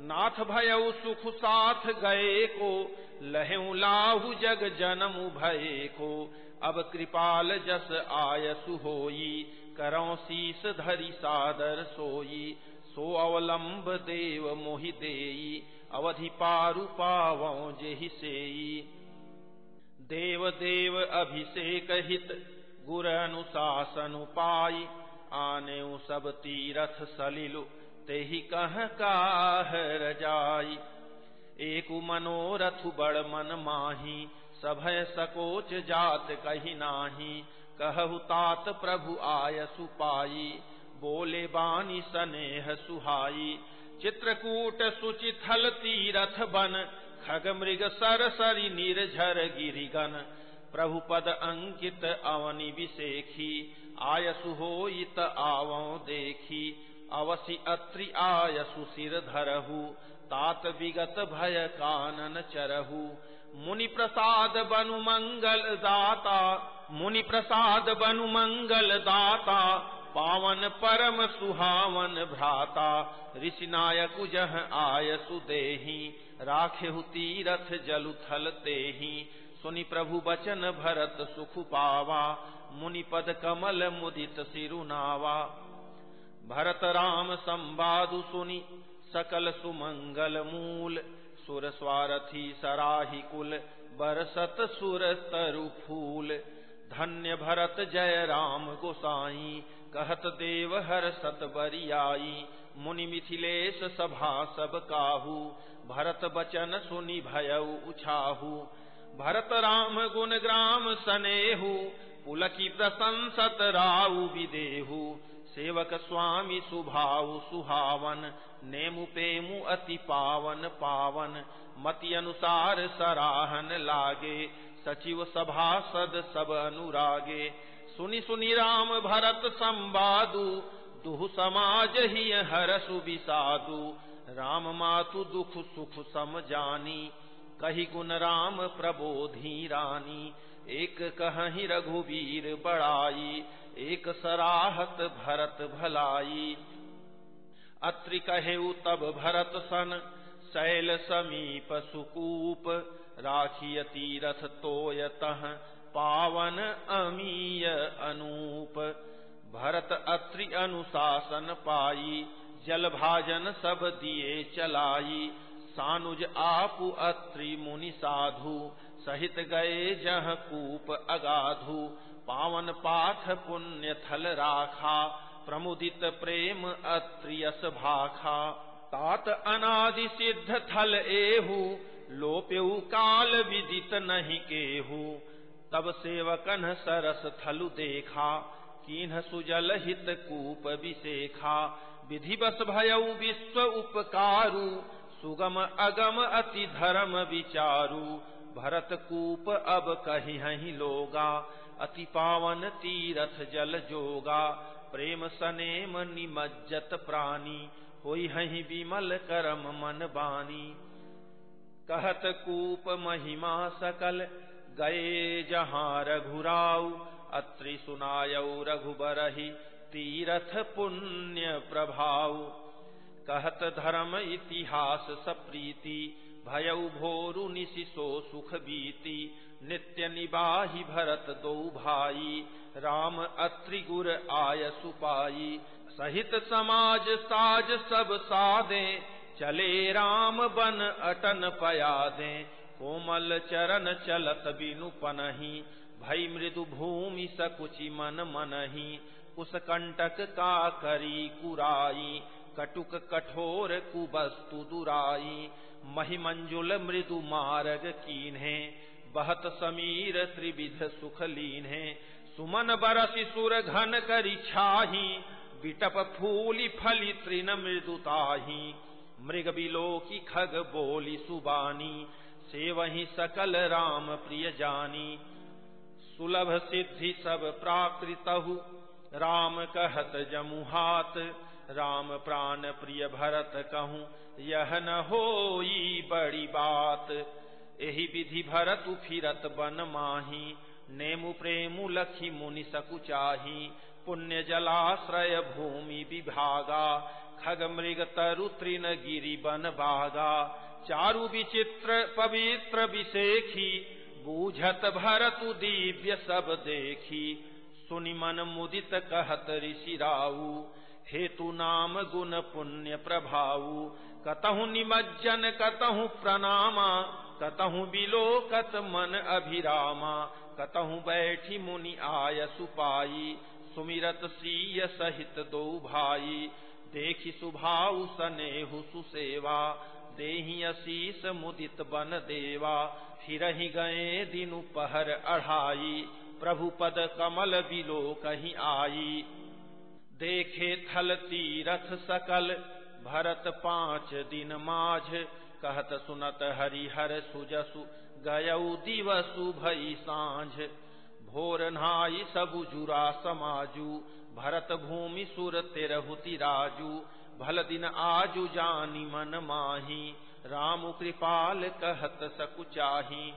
नाथ भयउ सुख साथ गए को। लहु लाहु जग जन्म भये को। अब कृपाल जस आय सुहोई करो शीस धरि सादर सोई सो अवलंब देव मोहि देई, अवधि पारु पावो जेहि सेई। देव देव अभिषेक हित, गुर अनुशासन पाई आने सब तीरथ सलिलु, तेहि कह काह रजाई। एक मनोरथ बड़ मन माही, सभय सकोच जात कही नाही कहु तात प्रभु आय सुपाई बोले बानी सनेह सुहाई। चित्रकूट सुचिथल तीरथ बन, खग मृग सर सरी निर्झर गिरिगन। प्रभु पद अंकित अवनि विशेखी आयसु होइत आवों देखी। अवसि अत्रि आयसु सिर धरहु, तात विगत भय कानन चरहु। मुनि प्रसाद बनु मंगल दाता मुनि प्रसाद बनु मंगल दाता पावन परम सुहावन भ्राता। ऋषि नायक जह आय सुदेही राखे तीरथ जलु थल तेही। सुनि प्रभु बचन भरत सुख पावा मुनि पद कमल मुदित सिरुनावा भरत राम संवादु सुनि, सकल सुमंगल मूल। सुर स्वारथी सराही कुल, बरसत सुर तरु फूल। धन्य भरत जय राम गोसाई। कहत देव हर सत बरियाई मुनि मिथिलेश सभा सब काहू। भरत बचन सुनि भयउ उछाहू। भरत राम गुण ग्राम सनेहू। पुलकी प्रशंसत राउ विदेहू। सेवक स्वामी सुभाव सुहावन। नेमु पेमु अति पावन पावन। मति अनुसार सराहन लागे। सचिव सभासद सब अनुरागे। सुनि सुनि राम भरत संवादु, दुह समाज ही हर सुबिसादु राम मातु दुख सुख सम जानी, कही गुण राम प्रबोधी रानी। एक कहीं रघुवीर बड़ाई, एक सराहत भरत भलाई। अत्रि कहेऊ तब भरत सन, शैल समीप सुकूप। राखिय तीरथ तोयत पावन अमीय अनूप। भरत अत्रि अनुशासन पाई जल भाजन सब दिए चलाई। सानुज आपु अत्रि मुनि साधु, सहित गए जह कूप अगाधु। पावन पाथ पुण्य थल राखा, प्रमुदित प्रेम अत्रियस भाखा। तात अनादि सिद्ध थल एहू लोप्यऊ काल विदित नहीं केहू। तब सेवकन सरस थलु देखा, किन्ह सुजल हित कूप विशेखा विधि बस भयऊ विश्व उपकारु, सुगम अगम अति धर्म विचारु। भरत कूप अब कही हही लोगा, अति पावन तीरथ जल जोगा। प्रेम सनेम निमज्जत प्राणी, होई हही विमल करम मन बानी। कहत कूप महिमा सकल गए जहाँ रघुराऊ अत्रि सुनायऊ रघुबरही, तीरथ पुण्य प्रभाव। कहत धर्म इतिहास सप्रीति भयउ भोरु निशिशो सुख बीति, नित्य निबाही भरत दो भाई, राम अत्रिगुर आय सुपाई। सहित समाज साज सब सादे चले राम बन अटन पया दे। कोमल चरण चलत बिनु पनही, भई मृदु भूमि सकुचि मन मनही। उस कंटक का करी कुराई, कटुक कठोर कुबस्तु दुराई। महिमंजुल मृदु मार्ग कीन्हे, बहत समीर त्रिविध सुख लीन्हे। सुमन बरसि सुर घन करी छाही, बिटप फूली फली तृण मृदुताही मृग बिलो की खग बोली सुबानी से वही सकल राम प्रिय जानी सुलभ सिद्धि सब प्राकृतहु, राम कहत जमुहात राम प्राण प्रिय भरत कहूँ, यह न हो बड़ी बात। यही विधि भरत फिरत बन माही, नेमु प्रेमु लखी मुनि सकुचाही पुण्य जलाश्रय भूमि विभागा खग मृग तरु तृण गिरी बन बागा चारु विचित्र पवित्र विशेखी बूझत भरतु दिव्य सब देखी। सुनि मन मुदित कहत ऋषि राऊ हेतु नाम गुण पुण्य प्रभाऊ। कतहु निमज्जन, कतहु प्रणामा, कतहु बिलोकत मन अभिरामा। कतहु बैठी मुनि आय सुपाई सुमिरत सीय सहित दो भाई। देखी सुभाऊ सनेहु सुसेवा, देही अशीष मुदित बन देवा। फिर गए दिनु पहर अढ़ाई, प्रभु पद कमल बिलो कहीं आई। देखे थल तीरथ सकल, भरत पाँच दिन माझ। कहत सुनत हरिहर सुजसु, गयऊ दिवसु भई साँझ। भोर नाई सबु जुरा समाजू भरत भूमि सुर तेरहुति राजू, भल दिन आजु जानी मन माही। राम कृपाल कहत सकुचाही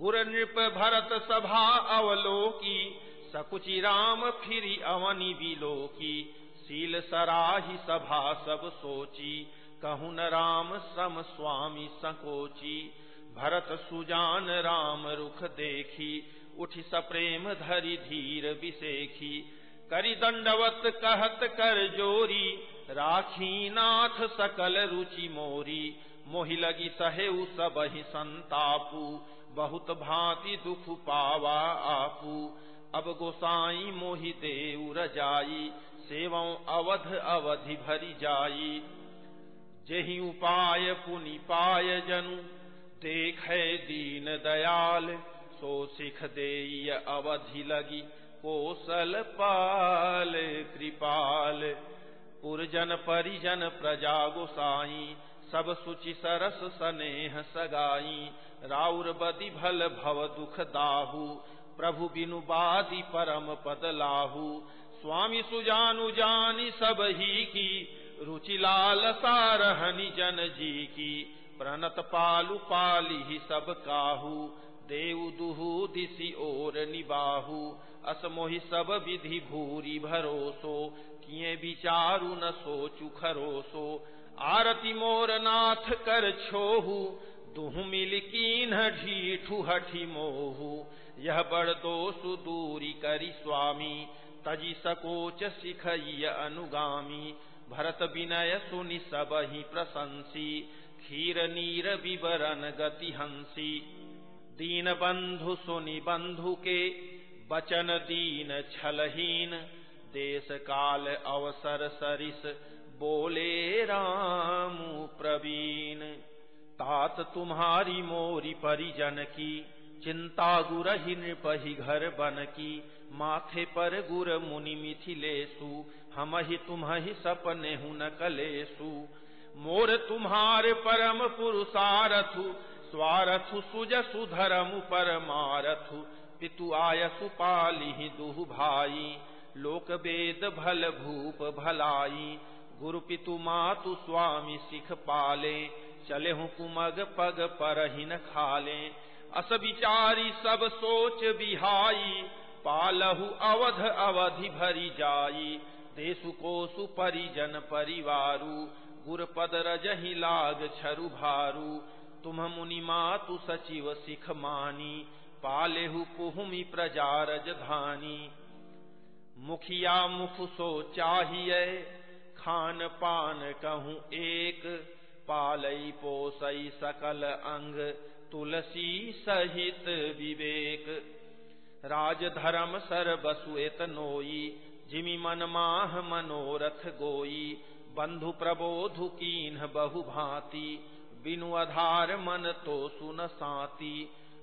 गुर नृप भरत सभा अवलोकी सकुचि राम फिरी अवनि बिलोकी सील सराही सभा सब सोची, कहु न राम सम स्वामी संकोची। भरत सुजान राम रुख देखी, उठि सप्रेम धरि धीर विसेखी। करि दंडवत कहत कर जोरी। राखी नाथ सकल रुचि मोरी। मोहि लगी सहेऊ सब ही संतापू। बहुत भांति दुख पावा आपू। अब गोसाई मोहि देव रजाई। सेवं अवध अवधि भरी जाई। जही उपाय पुनि पाय जनु। देख दीन दयाल। सो सिख दे अवधि लगी। कोसल पाल कृपाल पुरजन परिजन प्रजा गोसाई, सब सुचि सरस सनेह सगाई। राउर बदि भल भव दुख दाहू, प्रभु बिनु बादी परम पद लाहू। स्वामी सुजानु जानी सब ही की, रुचि लाल सारहनि जन जी की। प्रणत पालु पाली ही सब काहू देव दुहु दिशि ओर निबाहु। असमोहि सब विधि भूरी भरोसो, किए विचारु न सोचु खरोसो। आरती मोर नाथ कर छोहू, दुह मिल कीन ढीठू हठी मोहू। यह बड़ दोषु दूरी करी स्वामी, तजी सकोच सिखय अनुगामी। भरत विनय सुनि सब ही प्रशंसी खीर नीर विवरण गति हँसी। दीन बंधु सुनि बंधु के बचन दीन छलहीन, देश काल अवसर सरिस, बोले राम प्रवीण। तात तुम्हारी मोरी परिजन की, चिंता गुरहि नृपहि घर बन की, माथे पर गुर मुनि मिथिलेशु हम ही तुम ही सपने हूँ न कलेसु मोर तुम्हार परम पुरुषारथु, स्वारथु सुज सुधरम पर मारथु पितु आयसु पाली दुह भाई। लोक वेद भल भूप भलाई। गुरु पितु मातु स्वामी सिख पाले। चले हूँ कुमग पग पर न खाले। अस विचारी सब सोच बिहाई। पालहु अवध अवधि भरी जाई। देशु कोसु परिजन परिवारु। गुरपद रजहि लाग छरु भारू। तुम मुनि मातु सचिव सिख मानी। पालेहु पुहुमि प्रजा रजधानी मुखिया मुख सो चाहिए, खान पान कहूँ एक। पालई पोसई सकल अंग, तुलसी सहित विवेक। राज धर्म सर नोई, जिमि मन माह मनोरथ गोई। बंधु प्रबोधु कीन बहु भांति बिनु आधार मन तो सुन साती।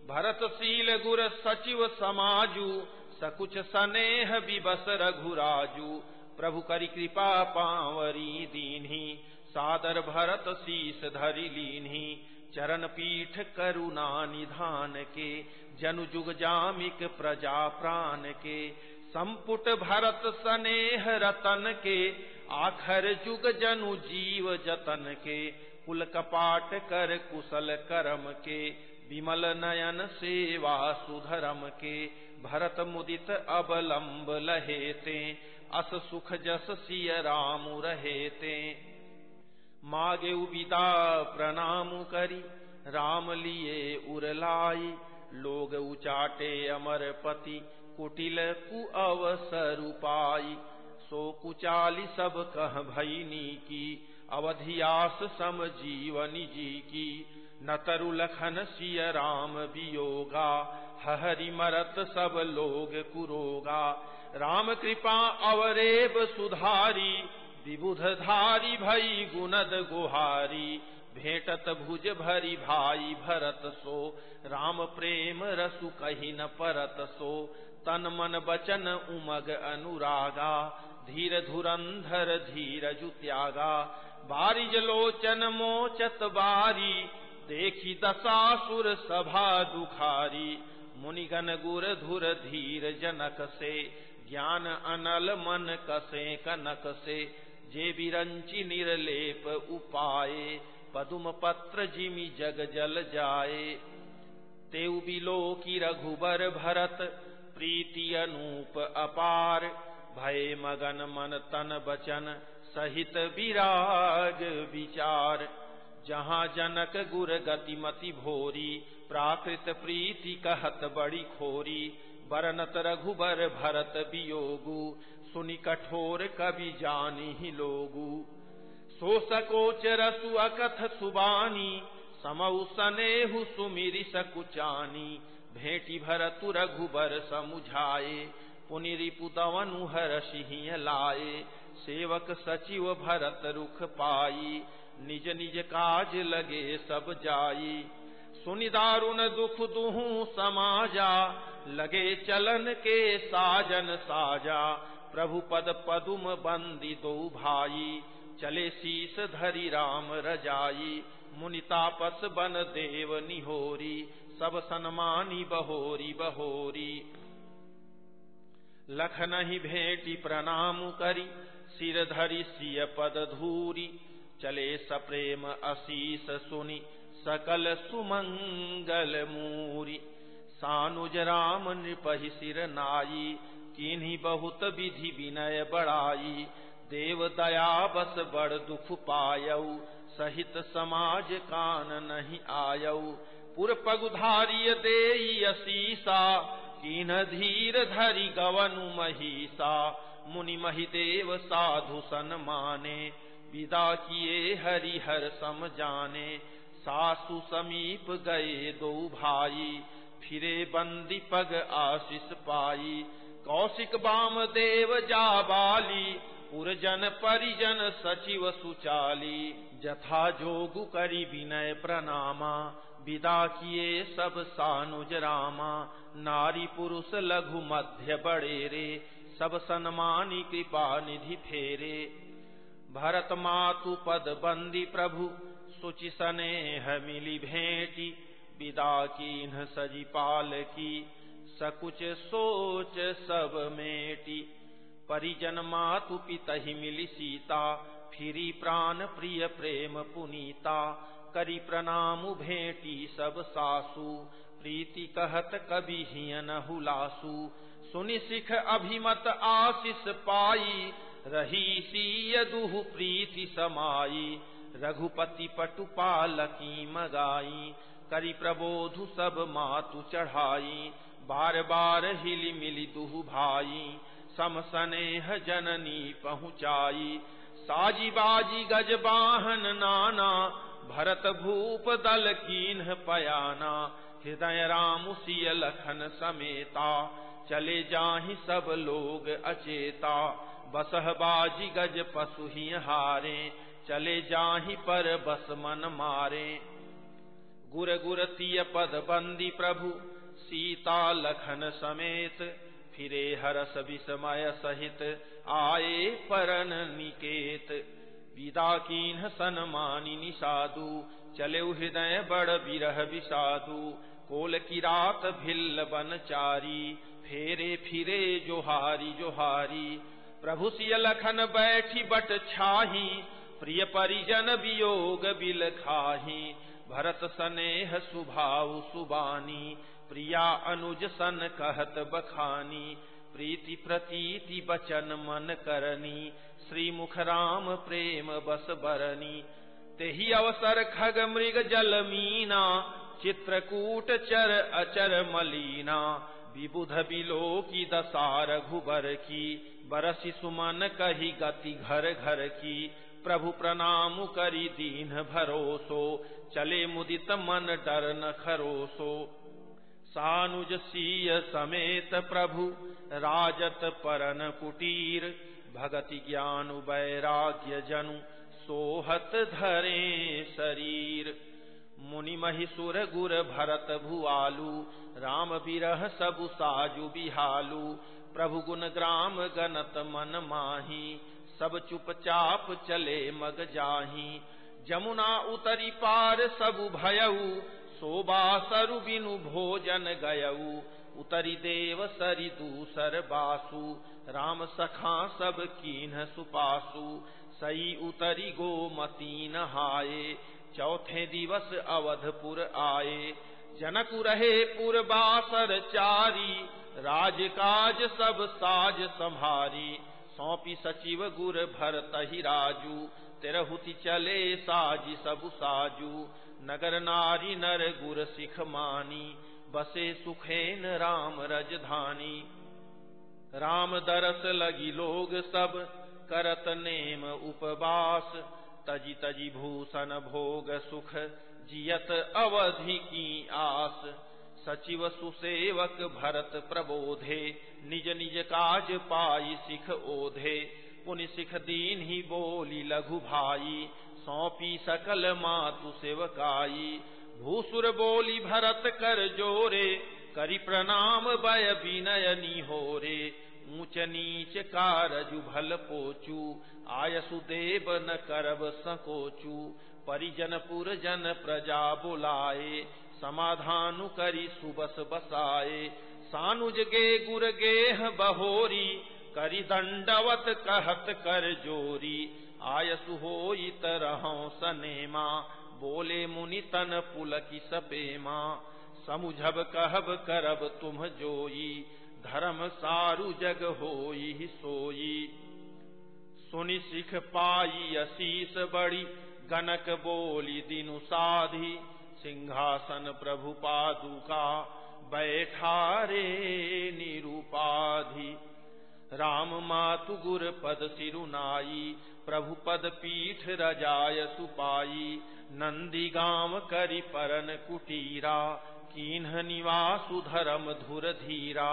भरत शील गुर सचिव समाजु, सकुच सनेह विबस रघुराजु। प्रभु करि कृपा पावरी दीन्ही, सादर भरत शीस धरि लीन्ही। चरण पीठ करुणा निधान के, जनु जुग जामिक प्रजा प्राण के। संपुट भरत सनेह रतन के, आखर जुग जनु जीव जतन के। कुल कपाट कर कुशल करम के। विमल नयन सेवा सुधरम के भरत मुदित अबलंब लहेते, अस सुख जस सिय राम रहेते। मागे विदा प्रणाम करी, राम लिए उरलाई लोग उचाटे अमर पति, कुटिल कु अवसर पाई सो कुचाली सब कह भईनी की, अवधियास सम जीवनी जी की। न तरु लखन सिय राम वियोगा हरि मरत सब लोग कुरोगा। राम कृपा अवरेब सुधारी विबुध धारी भई गुनद गुहारी। भेटत भुज भरी भाई भरत सो, राम प्रेम रसु कही न परत सो। तन मन बचन उमग अनुरागा, धीर धुरंधर धीर जुत्यागा बारिज लोचन मोचत बारी देखी दशासुर सभा दुखारी मुनिगन गुर धुर धीर जनक से, ज्ञान अनल मन कसे कनक से, जे बिरंची निर्लेप उपाये पदुम पत्र जिमि जग जल जाए तेउ बिलो की रघुबर भरत, प्रीति अनूप अपार, भय मगन मन तन बचन, सहित विराग विचार। जहाँ जनक गुर गतिमति भोरी, प्राकृत प्रीति कहत बड़ी खोरी। बरनत रघुबर भरत वियोगु सुनि कठोर कवि जानी ही लोगु। सो सकोच रसु अकथ सुबानी समऊ सनेहु सुमिरि सकुचानी। भेटी भरतु रघुबर समुझाए पुनिरि पुतवनु हर सिंह लाए। सेवक सचिव भरत रुख पाई निज निज काज लगे सब जाई। सुनि दारुण दुख दुहू समाजा, लगे चलन के साजन साजा। प्रभु पद पदुम बंदी दो भाई, चले शीस धरी राम रजाई। मुनितापस बन देव निहोरी, सब सन्मानी बहोरी बहोरी। लखन ही भेटी प्रणाम करी, सिर धरी सिय पद धूरी। चले सप्रेम असीस सुनि, सकल सुमंगल मूरी। सानुज राम नृपहि सिर नाई, किन्हीं बहुत विधि विनय बड़ाई। देव दया बस बड़ दुख पायऊ, सहित समाज कान नहीं आयऊ। पुर पगुधारिय दे असीसा, कीन धीर धरि गवनु महिषा। मुनि महिदेव साधु सन माने विदा किए हरिहर सम जाने। सासु समीप गए दो भाई, फिरे बंदी पग आशीष पाई। कौशिक बाम देव जा बाली, पुरजन परिजन सचिव सुचाली। जथा जोगु करी विनय प्रणामा, विदा किए सब सानुज रामा। नारी पुरुष लघु मध्य बड़े रे, सब सन्मानी कृपा निधि फेरे। भरत मातु पद बंदी प्रभु, सुचि सनेह मिली भेटी विदा कीन्ह सजी पाल की सकुच सोच सब मेटी। परिजन मातु पितहि मिली सीता, फिरी प्राण प्रिय प्रेम पुनीता। करी प्रणाम भेटी सब सासु, प्रीति कहत कभी हियन हुलासु सुनि सिख अभिमत आशीष पाई रही सीय दुह प्रीति समाई रघुपति पटु पालकी मगाई, करी प्रबोधु सब मातु चढ़ाई, बार बार हिली मिली दुहु भाई, सम स्नेह जननी पहुँचाई। साजी बाजी गज बाहन नाना, भरत भूप दल कीन्ह पयाना, हृदय राम सिय लखन समेता, चले जाहि सब लोग अचेता। बसह बाजी गज पशु ही हारे, चले जाहि पर बस मन मारे। गुर गुर पद बंदी प्रभु, सीता लखन समेत, फिरे हरस विस्मय सहित आए परन निकेत। विदा कीन्ह सन मानी निषादु, चले हृदय बड़ बिरह विषादु। कोल की रात भिल्ल बन चारी, फेरे फिरे जोहारी जोहारी। प्रभु सिय लखन बैठी बट छाही, प्रिय परिजन वियोग बिल खाही। भरत सनेह सुभाव सुबानी, प्रिया अनुज सन कहत बखानी। प्रीति प्रतीति बचन मन करनी श्री मुख राम प्रेम बस बरनी। तेही अवसर खग मृग जल मीना, चित्रकूट चर अचर मलीना। विबुध बिलो की दशा रघुबर की। बरसी सुमन कही गति घर घर की, प्रभु प्रणाम करी दीन भरोसो, चले मुदित मन डर न खरोसो। सानुज सीय समेत प्रभु, राजत परन कुटीर, भगति ज्ञान वैराग्य जनु, सोहत धरे शरीर। मुनि महिसुर गुर भरत भुआलू, राम बिरह सबु साजु बिहालु प्रभु गुण ग्राम गनत मन माही, सब चुपचाप चले मग जाही। जमुना उतरी पार सबु भयऊ, शोभा सरु बिनु भोजन गयऊ। उतरी देव सरि दूसर बासु, राम सखा सब कीन्ह सुपासु। सई उतरी गोमती नहाए चौथे दिवस अवधपुर आए जनक रहे पुर बासर चारी राजकाज सब साज संभारी, सौंपी सचिव गुर भरत ही राजू। तिरहुति चले साजी सब साजू, नगर नारी नर गुर सिख मानी, बसे सुखेन राम रजधानी राम दरस लगी लोग सब, करत नेम उपवास। तजी तजी भूषण भोग सुख, जियत अवधि की आस। सचिव सुसेवक भरत प्रबोधे, निज निज काज पाई सिख ओधे। पुनि सिख दीन ही बोली लघु भाई, सौंपी सकल मातु सेवकाई। भूसुर बोली, भरत कर जोरे, करी प्रणाम बय विनय निहोरे। ऊंच नीच कारजु भल पोचू, आयसु देव न करब सकोचू। परिजन पुर जन प्रजा बुलाए समाधानु करी सुबस बसाए। सानुज गे गुर गेह बहोरी, करी दंडवत कहत कर जोरी। आयसु हो तरह सनेमा, बोले मुनि तन पुलकी सपेमा। समुझब कहब करब तुम जोई, धर्म सारु जग होई सोई। सुनि सिख पाई असीस बड़ी, गनक बोली दिनु साधी। सिंहासन प्रभु पादुका बैठा रे निरूपाधि। राम मातु गुर पद सिरुनाई प्रभु पद पीठ रजाय सुपाई नंदी गाँव करि परन कुटीरा, कीन्ह निवासु धर्म धुर धीरा।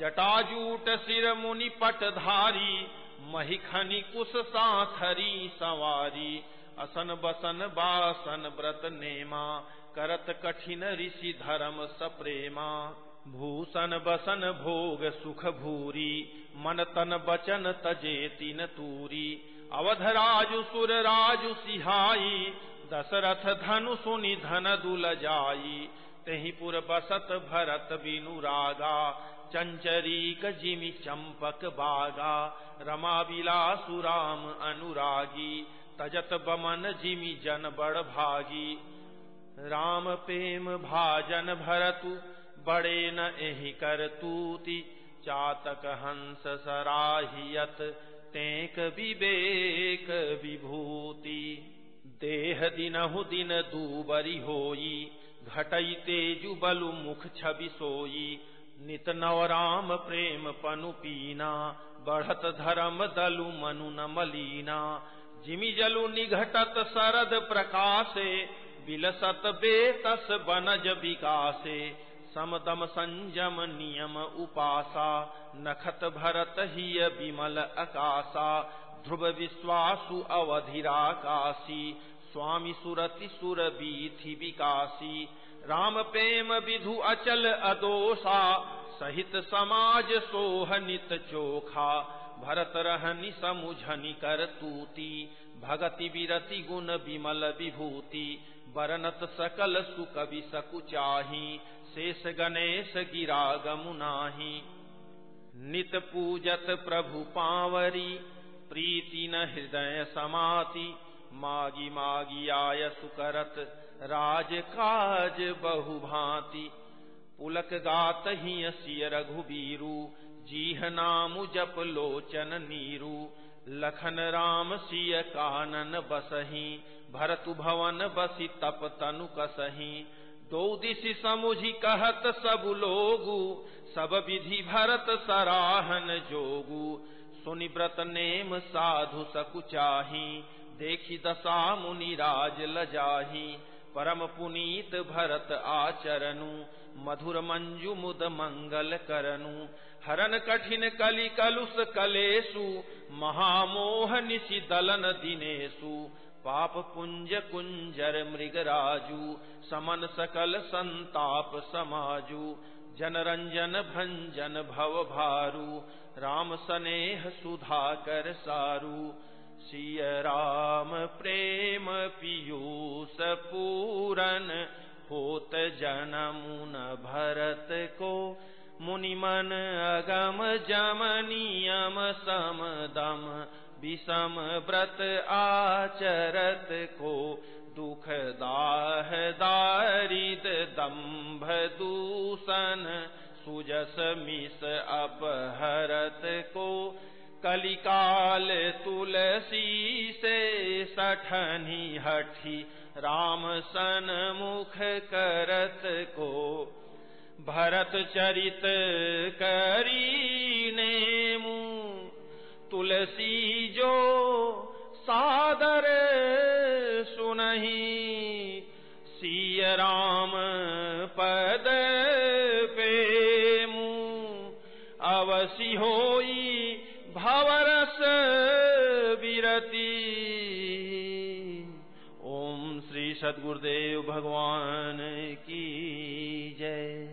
जटाजूट सिर मुनि पट धारी महिखनि कुश साथरी सवारी। असन बसन बासन व्रत नेमा करत कठिन ऋषि धर्म सप्रेमा। भूषण बसन भोग सुख भूरी, मन तन बचन तजे तीन तूरी। अवध राजु सुर राजु सिहाई, दशरथ धनु सुनि धन दुल जाई। तेहीपुर बसत भरत बिनु रागा चंचरीक जिमि चंपक बागा। रमा बिलासु राम अनुरागी, तजत बमन जिमि जन बड़ भागी। राम प्रेम भाजन भरतु, बड़े न एहि कर तूति। चातक हंस सराहियत तेक विवेक विभूति। देह दिनहु दिन दूबरी होई, घटई तेजु बलु मुख छवि सोई। नित नवराम प्रेम पनु पीना, बढ़त धर्म दलु मनु न मलीना। जिमि जलु निघटत सरद प्रकाशे बिलसत बेतस बनज विकासे, समदम संयम नियम उपासा, नखत भरत ही विमल अकाशा ध्रुव विश्वासु अवधिराकाशी स्वामी सुरति सुर बीथि विकासी। राम प्रेम विधु अचल अदोषा सहित समाज सोह नित चोखा। भरत रहनि समुझनि कर तूती, भगति विरति गुण विमल विभूति। बरनत सकल सुकवि सकुचाही शेष गणेश गिरा गमुनाही नित पूजत प्रभु पावरी, प्रीति न हृदय समाति, मागी मागी आय सुकरत, राज काज बहु भांति। पुलक गात ही सिय रघुबीरू, जीह नाम जप लोचन नीरू। लखन राम सिय कानन बसही भरतु भवन बसी तप तनु कसही। दो दिशि समुझी कहत सब लोगु, सब विधि भरत सराहन जोगु। सुनि व्रत नेम साधु सकुचाही देखी दशा मुनि राज लजाही। परम पुनीत भरत आचरनु, मधुर मंजु मुद मंगल करनु। हरन कठिन कलि कलुष कलेसु, महामोह निशि दलन दिनेशु पाप पुंज कुंजर मृगराजु समन सकल संताप समाजु। जनरंजन भंजन भव भारू, राम सनेह सुधाकर सारू। सिय राम प्रेम पीयूष पूरन, होत जनमुन भरत को। मुनिमन अगम जम नियम सम दम विषम व्रत आचरत को दुख दाह दारिद दम्भ दूषण सुजस मिस अपहरत को कलिकाल तुलसी से सठनी हठी राम सन मुख करत को भरत चरित करी ने तुलसी जो सादर सुनही, सिय राम पद पे अवसी होई भवरस विरती। ओम श्री सदगुरुदेव भगवान की जय।